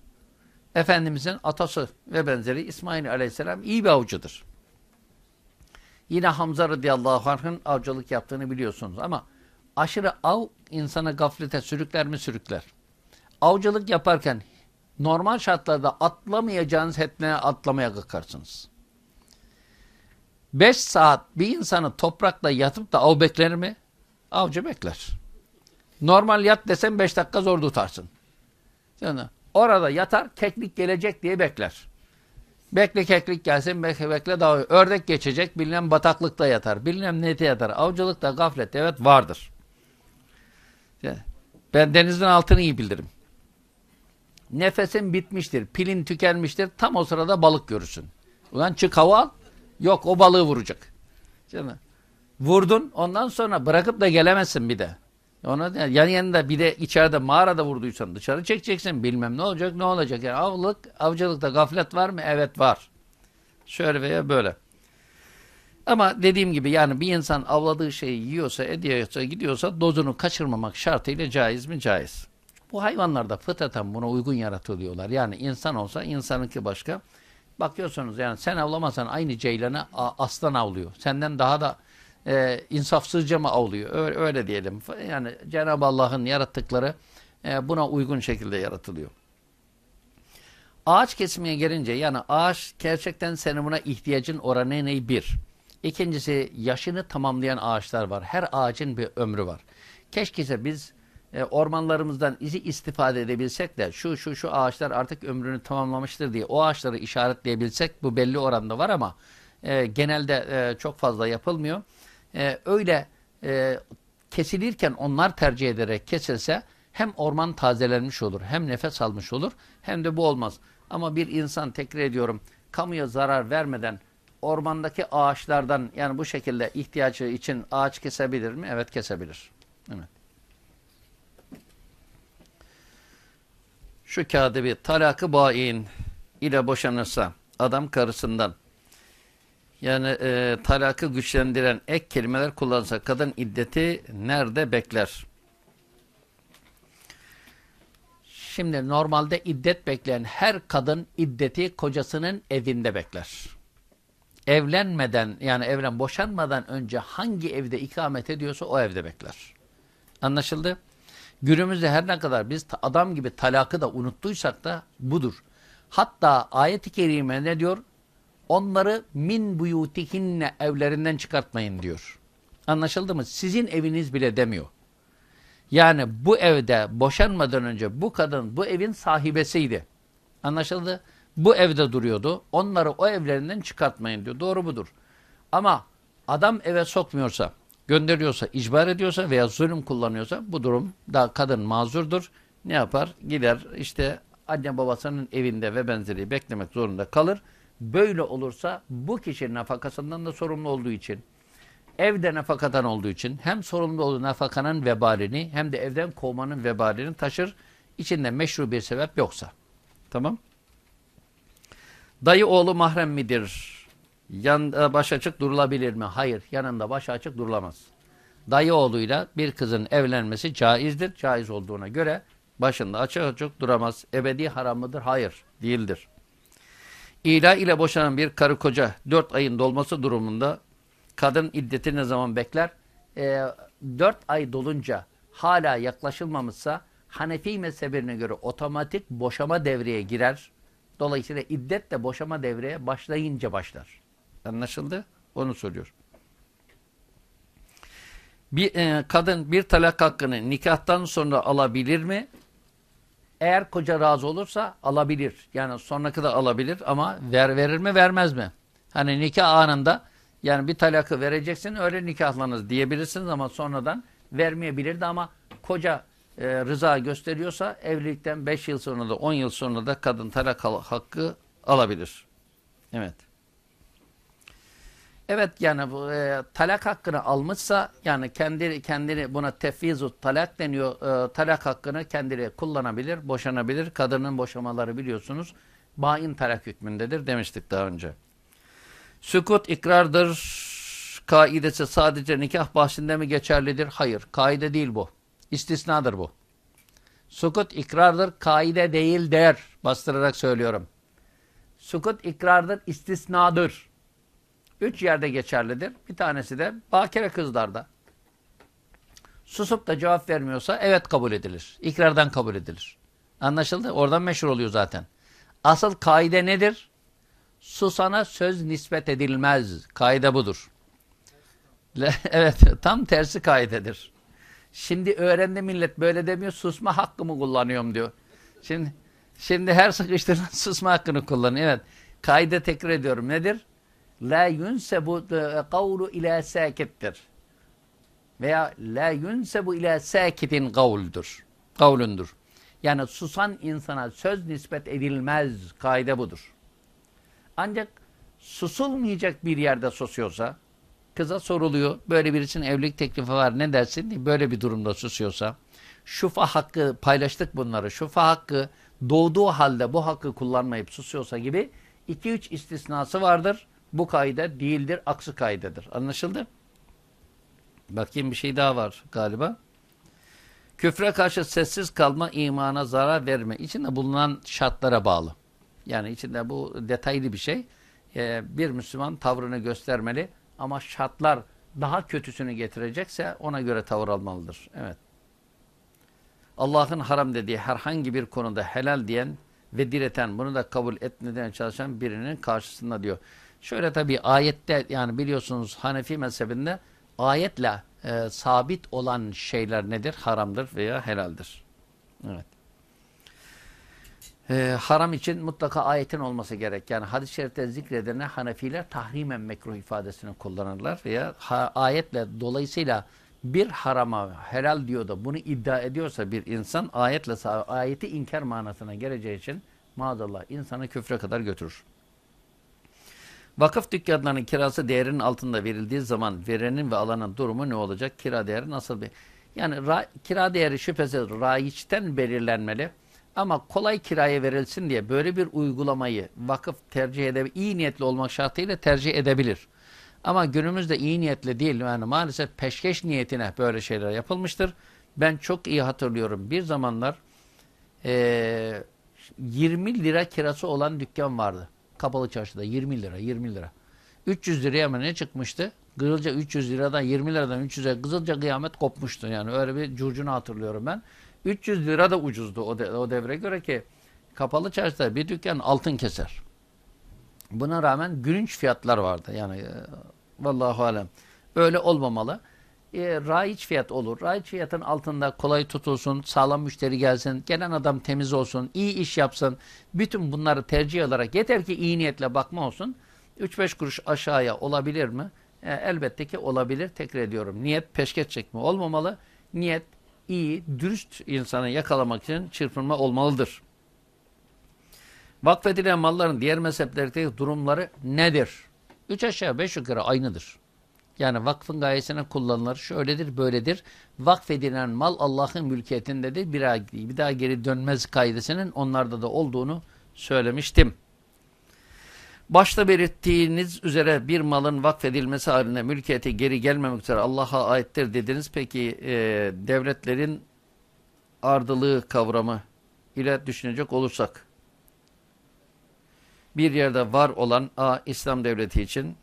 Efendimizin atası ve benzeri İsmail aleyhisselam iyi bir avcıdır. Yine Hamza radıyallahu anh'ın avcılık yaptığını biliyorsunuz ama aşırı av insanı gaflete sürükler mi sürükler. Avcılık yaparken normal şartlarda atlamayacağınız hetneye atlamaya kalkarsınız. Beş saat bir insanı toprakla yatıp da av bekler mi? Avcı bekler. Normal yat desem beş dakika zor tutarsın. Yani Orada yatar, keklik gelecek diye bekler. Bekle keklik gelsin, bekle bekle daha ördek geçecek, bilmem bataklıkta yatar, bilmem nete yatar. Avcılıkta gaflet evet vardır. Ben denizin altını iyi bilirim. Nefesin bitmiştir, pilin tükenmiştir, tam o sırada balık görürsün. Ulan çık hava yok o balığı vuracak. Vurdun, ondan sonra bırakıp da gelemezsin bir de. Ona yan yanında bir de içeride mağarada vurduysan dışarı çekeceksin. Bilmem ne olacak ne olacak. Yani avlık, avcılıkta gaflet var mı? Evet var. Şöyle veya böyle. Ama dediğim gibi yani bir insan avladığı şeyi yiyorsa, ediyorsa, gidiyorsa dozunu kaçırmamak şartıyla caiz mi? Caiz. Bu hayvanlar fıtraten buna uygun yaratılıyorlar. Yani insan olsa insanınki başka. Bakıyorsunuz yani sen avlamasan aynı ceylanı aslan avlıyor. Senden daha da e, insafsızca mı avlıyor? Öyle, öyle diyelim. Yani Cenab-ı Allah'ın yarattıkları e, buna uygun şekilde yaratılıyor. Ağaç kesmeye gelince yani ağaç gerçekten senin buna ihtiyacın oranı ne? Bir. İkincisi yaşını tamamlayan ağaçlar var. Her ağacın bir ömrü var. Keşke biz e, ormanlarımızdan izi istifade edebilsek de şu şu şu ağaçlar artık ömrünü tamamlamıştır diye o ağaçları işaretleyebilsek bu belli oranda var ama e, genelde e, çok fazla yapılmıyor e, öyle e, kesilirken onlar tercih ederek kesilse hem orman tazelenmiş olur, hem nefes almış olur, hem de bu olmaz. Ama bir insan tekrar ediyorum, kamuya zarar vermeden ormandaki ağaçlardan yani bu şekilde ihtiyacı için ağaç kesebilir mi? Evet kesebilir. Evet. Şu kağıdı bir talakı bain ile boşanırsa adam karısından yani e, talakı güçlendiren ek kelimeler kullansa kadın iddeti nerede bekler? Şimdi normalde iddet bekleyen her kadın iddeti kocasının evinde bekler. Evlenmeden yani evlen boşanmadan önce hangi evde ikamet ediyorsa o evde bekler. Anlaşıldı? Günümüzde her ne kadar biz adam gibi talakı da unuttuysak da budur. Hatta ayet-i kerime ne diyor? Onları min buyutihinne evlerinden çıkartmayın diyor. Anlaşıldı mı? Sizin eviniz bile demiyor. Yani bu evde boşanmadan önce bu kadın bu evin sahibesiydi. Anlaşıldı? Bu evde duruyordu. Onları o evlerinden çıkartmayın diyor. Doğru budur. Ama adam eve sokmuyorsa, gönderiyorsa, icbar ediyorsa veya zulüm kullanıyorsa bu durum da kadın mazurdur. Ne yapar? Gider işte anne babasının evinde ve benzeri beklemek zorunda kalır. Böyle olursa bu kişi nafakasından da sorumlu olduğu için, evde nafakatan olduğu için hem sorumlu olduğu nafakanın vebalini hem de evden kovmanın vebalini taşır. İçinde meşru bir sebep yoksa. Tamam. Dayı oğlu mahrem midir? Yan, e, baş açık durulabilir mi? Hayır. Yanında baş açık durulamaz. Dayı oğluyla bir kızın evlenmesi caizdir. Caiz olduğuna göre başında açık açık duramaz. Ebedi haram mıdır? Hayır. Değildir. İla ile boşanan bir karı koca dört ayın dolması durumunda kadın iddeti ne zaman bekler? E, dört ay dolunca hala yaklaşılmamışsa Hanefi mezhebine göre otomatik boşama devreye girer. Dolayısıyla iddet de boşama devreye başlayınca başlar. Anlaşıldı? Onu soruyor. Bir e, kadın bir talak hakkını nikahtan sonra alabilir mi? Eğer koca razı olursa alabilir. Yani sonraki de alabilir ama ver, verir mi vermez mi? Hani nikah anında yani bir talakı vereceksin öyle nikahlanız diyebilirsiniz ama sonradan vermeyebilirdi ama koca e, rıza gösteriyorsa evlilikten 5 yıl sonra da 10 yıl sonra da kadın talak hakkı alabilir. Evet. Evet yani bu e, talak hakkını almışsa yani kendi kendini buna tefvizut talak deniyor. E, talak hakkını kendini kullanabilir, boşanabilir. Kadının boşamaları biliyorsunuz bain talak hükmündedir demiştik daha önce. Sükut ikrardır kaidesi sadece nikah bahsinde mi geçerlidir? Hayır. Kaide değil bu. İstisnadır bu. Sukut ikrardır, kaide değildir. Bastırarak söylüyorum. Sukut ikrardır, istisnadır. Üç yerde geçerlidir. Bir tanesi de bakire kızlarda. Susup da cevap vermiyorsa evet kabul edilir. İkrardan kabul edilir. Anlaşıldı? Oradan meşhur oluyor zaten. Asıl kaide nedir? Susana söz nispet edilmez. Kaide budur. evet tam tersi kaidedir. Şimdi öğrendi millet böyle demiyor. Susma hakkımı kullanıyorum diyor. Şimdi şimdi her sıkıştırılan susma hakkını kullanıyor. Evet. Kaide tekrar ediyorum. Nedir? La yunsebu kavlu ila sakittir. Veya la yunsebu ila sakitin kavludur. Kavlundur. Yani susan insana söz nispet edilmez. Kaide budur. Ancak susulmayacak bir yerde susuyorsa, kıza soruluyor, böyle birisinin evlilik teklifi var ne dersin? Böyle bir durumda susuyorsa, şufa hakkı paylaştık bunları, şufa hakkı doğduğu halde bu hakkı kullanmayıp susuyorsa gibi 2-3 istisnası vardır. Bu kaide değildir, aksi kaidedir. Anlaşıldı? Bakayım bir şey daha var galiba. Küfre karşı sessiz kalma, imana zarar verme. İçinde bulunan şartlara bağlı. Yani içinde bu detaylı bir şey. Ee, bir Müslüman tavrını göstermeli ama şartlar daha kötüsünü getirecekse ona göre tavır almalıdır. Evet. Allah'ın haram dediği herhangi bir konuda helal diyen ve direten bunu da kabul etmeden çalışan birinin karşısında diyor. Şöyle tabi ayette yani biliyorsunuz Hanefi mezhebinde ayetle e, sabit olan şeyler nedir? Haramdır veya helaldir. Evet. E, haram için mutlaka ayetin olması gerek. Yani hadis-i şerifte zikredene Hanefiler tahrimen mekruh ifadesini kullanırlar veya ha, ayetle dolayısıyla bir harama helal diyor da bunu iddia ediyorsa bir insan ayetle ayeti inkar manasına geleceği için maazallah insanı küfre kadar götürür. Vakıf dükkanlarının kirası değerinin altında verildiği zaman verenin ve alanın durumu ne olacak? Kira değeri nasıl bir... Yani ra, kira değeri şüphesiz raiçten belirlenmeli. Ama kolay kiraya verilsin diye böyle bir uygulamayı vakıf tercih edebilir. iyi niyetli olmak şartıyla tercih edebilir. Ama günümüzde iyi niyetli değil. Yani maalesef peşkeş niyetine böyle şeyler yapılmıştır. Ben çok iyi hatırlıyorum. Bir zamanlar e, 20 lira kirası olan dükkan vardı. Kapalı çarşıda 20 lira, 20 lira. 300 liraya mı ne çıkmıştı? Kızılca 300 liradan 20 liradan 300'e Kızılca kıyamet kopmuştu. Yani öyle bir curcunu hatırlıyorum ben. 300 lira da ucuzdu o, de, o devre göre ki kapalı çarşıda bir dükkan altın keser. Buna rağmen gülünç fiyatlar vardı. Yani e, vallahu alem. Öyle olmamalı. E, raiç fiyat olur. Raiç fiyatın altında kolay tutulsun, sağlam müşteri gelsin, gelen adam temiz olsun, iyi iş yapsın. Bütün bunları tercih olarak yeter ki iyi niyetle bakma olsun. 3-5 kuruş aşağıya olabilir mi? E, elbette ki olabilir. Tekrar ediyorum. Niyet peşket çekme olmamalı. Niyet iyi, dürüst insanı yakalamak için çırpınma olmalıdır. Vakfedilen malların diğer mezheplerdeki durumları nedir? Üç aşağı beş yukarı aynıdır. Yani vakfın gayesine kullanılır. Şöyledir, böyledir. Vakfedilen mal Allah'ın mülkiyetindedir. Bir daha, bir daha geri dönmez kaidesinin onlarda da olduğunu söylemiştim. Başta belirttiğiniz üzere bir malın vakfedilmesi halinde mülkiyeti geri gelmemek üzere Allah'a aittir dediniz. Peki e, devletlerin ardılığı kavramı ile düşünecek olursak bir yerde var olan A İslam devleti için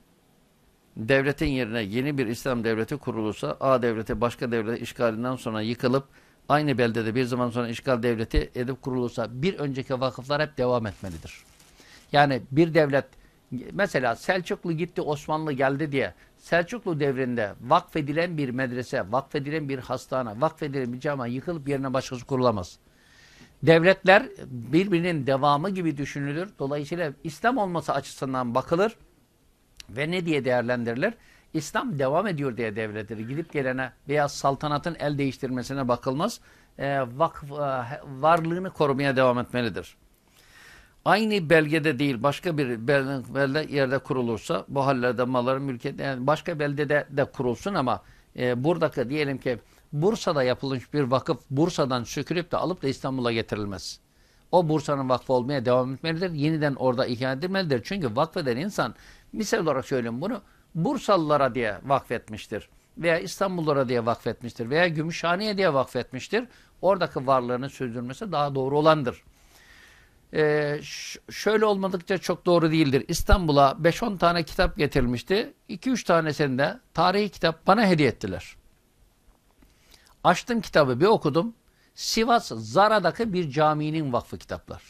devletin yerine yeni bir İslam devleti kurulursa A devleti başka devlet işgalinden sonra yıkılıp aynı beldede bir zaman sonra işgal devleti edip kurulursa bir önceki vakıflar hep devam etmelidir. Yani bir devlet mesela Selçuklu gitti Osmanlı geldi diye Selçuklu devrinde vakfedilen bir medrese, vakfedilen bir hastane, vakfedilen bir cami yıkılıp yerine başkası kurulamaz. Devletler birbirinin devamı gibi düşünülür. Dolayısıyla İslam olması açısından bakılır ve ne diye değerlendirilir? İslam devam ediyor diye devletleri gidip gelene veya saltanatın el değiştirmesine bakılmaz. E, vakf, e, varlığını korumaya devam etmelidir. Aynı belgede değil başka bir belde yerde kurulursa bu hallerde malların mülkiyet yani başka beldede de kurulsun ama e, buradaki diyelim ki Bursa'da yapılmış bir vakıf Bursa'dan sökülüp de alıp da İstanbul'a getirilmez. O Bursa'nın vakfı olmaya devam etmelidir. Yeniden orada ihya edilmelidir. Çünkü vakfeden insan misal olarak söyleyeyim bunu Bursalılara diye vakfetmiştir. Veya İstanbullara diye vakfetmiştir. Veya Gümüşhane'ye diye vakfetmiştir. Oradaki varlığını sürdürmesi daha doğru olandır. Ee, şöyle olmadıkça çok doğru değildir. İstanbul'a 5-10 tane kitap getirilmişti. 2-3 tanesini de tarihi kitap bana hediye ettiler. Açtım kitabı bir okudum. Sivas Zara'daki bir caminin vakfı kitaplar.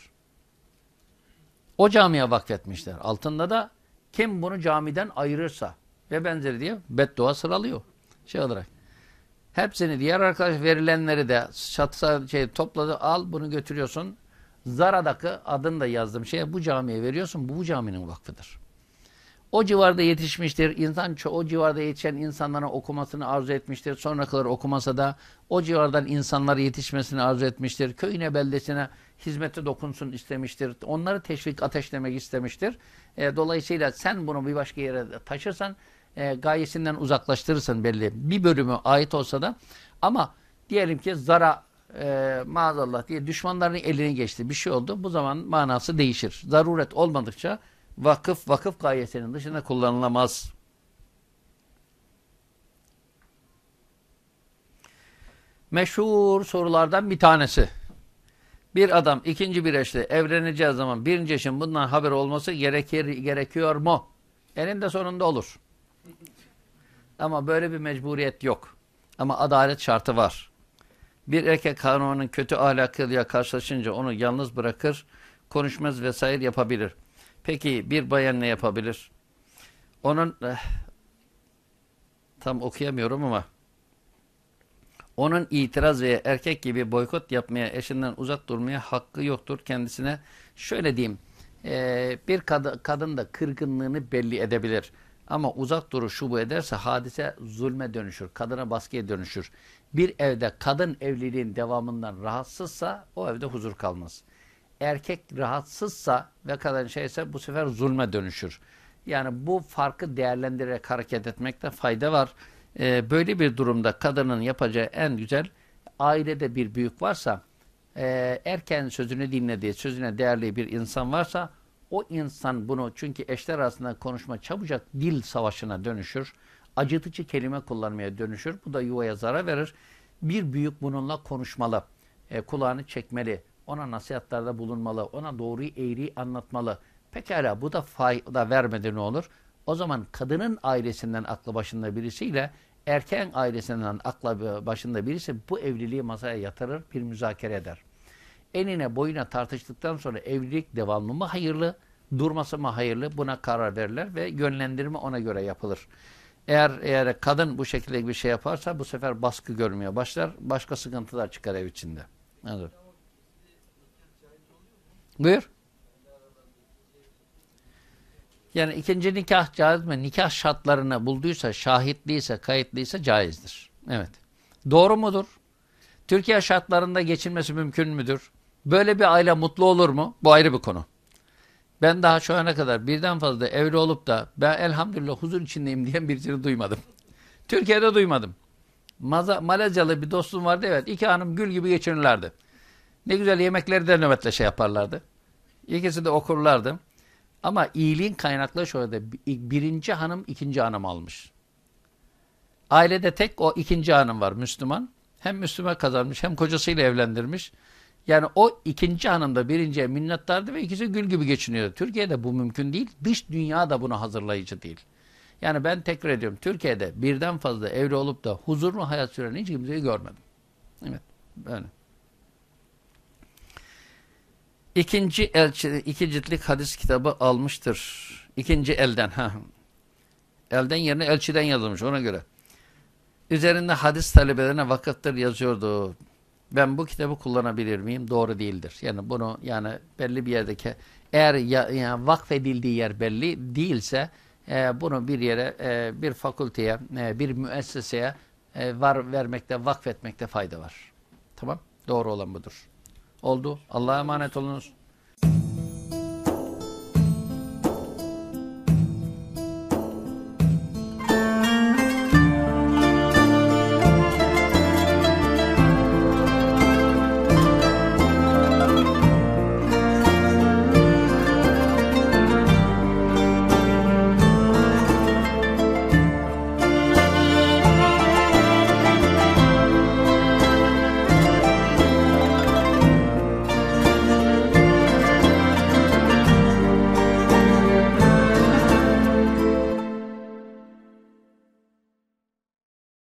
O camiye vakfetmişler. Altında da kim bunu camiden ayırırsa ve benzeri diye beddua sıralıyor. Şey olarak. Hepsini diğer arkadaş verilenleri de çatısa şey topladı al bunu götürüyorsun. Zara'daki adını da yazdım şeye bu camiye veriyorsun. Bu, bu caminin vakfıdır. O civarda yetişmiştir. İnsan o civarda yetişen insanların okumasını arzu etmiştir. Sonra kadar okumasa da o civardan insanlar yetişmesini arzu etmiştir. Köyüne, beldesine hizmete dokunsun istemiştir. Onları teşvik, ateşlemek istemiştir. E, dolayısıyla sen bunu bir başka yere taşırsan e, gayesinden uzaklaştırırsın belli. Bir bölümü ait olsa da ama diyelim ki zara e, maazallah diye düşmanların eline geçti. Bir şey oldu. Bu zaman manası değişir. Zaruret olmadıkça vakıf vakıf gayesinin dışında kullanılamaz. Meşhur sorulardan bir tanesi. Bir adam ikinci bir eşle evleneceği zaman birinci eşin bundan haber olması gerekir, gerekiyor mu? Eninde sonunda olur. Ama böyle bir mecburiyet yok. Ama adalet şartı var. Bir erkek hanımının kötü ahlakıyla karşılaşınca onu yalnız bırakır, konuşmaz vesaire yapabilir. Peki bir bayan ne yapabilir? Onun eh, tam okuyamıyorum ama onun itiraz veya erkek gibi boykot yapmaya, eşinden uzak durmaya hakkı yoktur. Kendisine şöyle diyeyim, e, bir kad kadın da kırgınlığını belli edebilir. Ama uzak duruşu bu ederse hadise zulme dönüşür, kadına baskıya dönüşür. Bir evde kadın evliliğin devamından rahatsızsa o evde huzur kalmaz. Erkek rahatsızsa ve kadın şeyse bu sefer zulme dönüşür. Yani bu farkı değerlendirerek hareket etmekte fayda var. Ee, böyle bir durumda kadının yapacağı en güzel ailede bir büyük varsa e, erken sözünü dinlediği, sözüne değerli bir insan varsa o insan bunu çünkü eşler arasında konuşma çabucak dil savaşına dönüşür. Acıtıcı kelime kullanmaya dönüşür. Bu da yuvaya zarar verir. Bir büyük bununla konuşmalı. E, kulağını çekmeli. Ona nasihatlarda bulunmalı. Ona doğruyu eğriyi anlatmalı. Pekala bu da fayda vermedi ne olur? O zaman kadının ailesinden aklı başında birisiyle erken ailesinden aklı başında birisi bu evliliği masaya yatırır, bir müzakere eder. Enine boyuna tartıştıktan sonra evlilik devamlı mı hayırlı, durması mı hayırlı buna karar verirler ve yönlendirme ona göre yapılır. Eğer eğer kadın bu şekilde bir şey yaparsa bu sefer baskı görmeye başlar. Başka sıkıntılar çıkar ev içinde. Evet. Buyur. Yani ikinci nikah caiz mi? Nikah şartlarını bulduysa, şahitliyse, kayıtlıysa caizdir. Evet. Doğru mudur? Türkiye şartlarında geçinmesi mümkün müdür? Böyle bir aile mutlu olur mu? Bu ayrı bir konu. Ben daha şu ana kadar birden fazla evli olup da ben elhamdülillah huzur içindeyim diyen birisini duymadım. Türkiye'de duymadım. Malezyalı bir dostum vardı evet. İki hanım gül gibi geçinirlerdi. Ne güzel yemekleri de nöbetle şey yaparlardı. İkisi de okurlardı. Ama iyiliğin kaynaklı şöyle birinci hanım ikinci hanım almış. Ailede tek o ikinci hanım var Müslüman. Hem Müslüman kazanmış hem kocasıyla evlendirmiş. Yani o ikinci hanım da birinciye minnettardı ve ikisi gül gibi geçiniyordu. Türkiye'de bu mümkün değil. Dış dünya da bunu hazırlayıcı değil. Yani ben tekrar ediyorum. Türkiye'de birden fazla evli olup da huzurlu hayat süren hiç kimseyi görmedim. Evet. Böyle. İkinci elçi, iki ciltlik hadis kitabı almıştır. İkinci elden. Ha. Elden yerine elçiden yazılmış ona göre. Üzerinde hadis talebelerine vakıftır yazıyordu. Ben bu kitabı kullanabilir miyim? Doğru değildir. Yani bunu yani belli bir yerdeki eğer ya, yani vakfedildiği yer belli değilse e, bunu bir yere e, bir fakülteye e, bir müesseseye e, var vermekte vakfetmekte fayda var. Tamam? Doğru olan budur. Oldu. Allah'a emanet olunuz.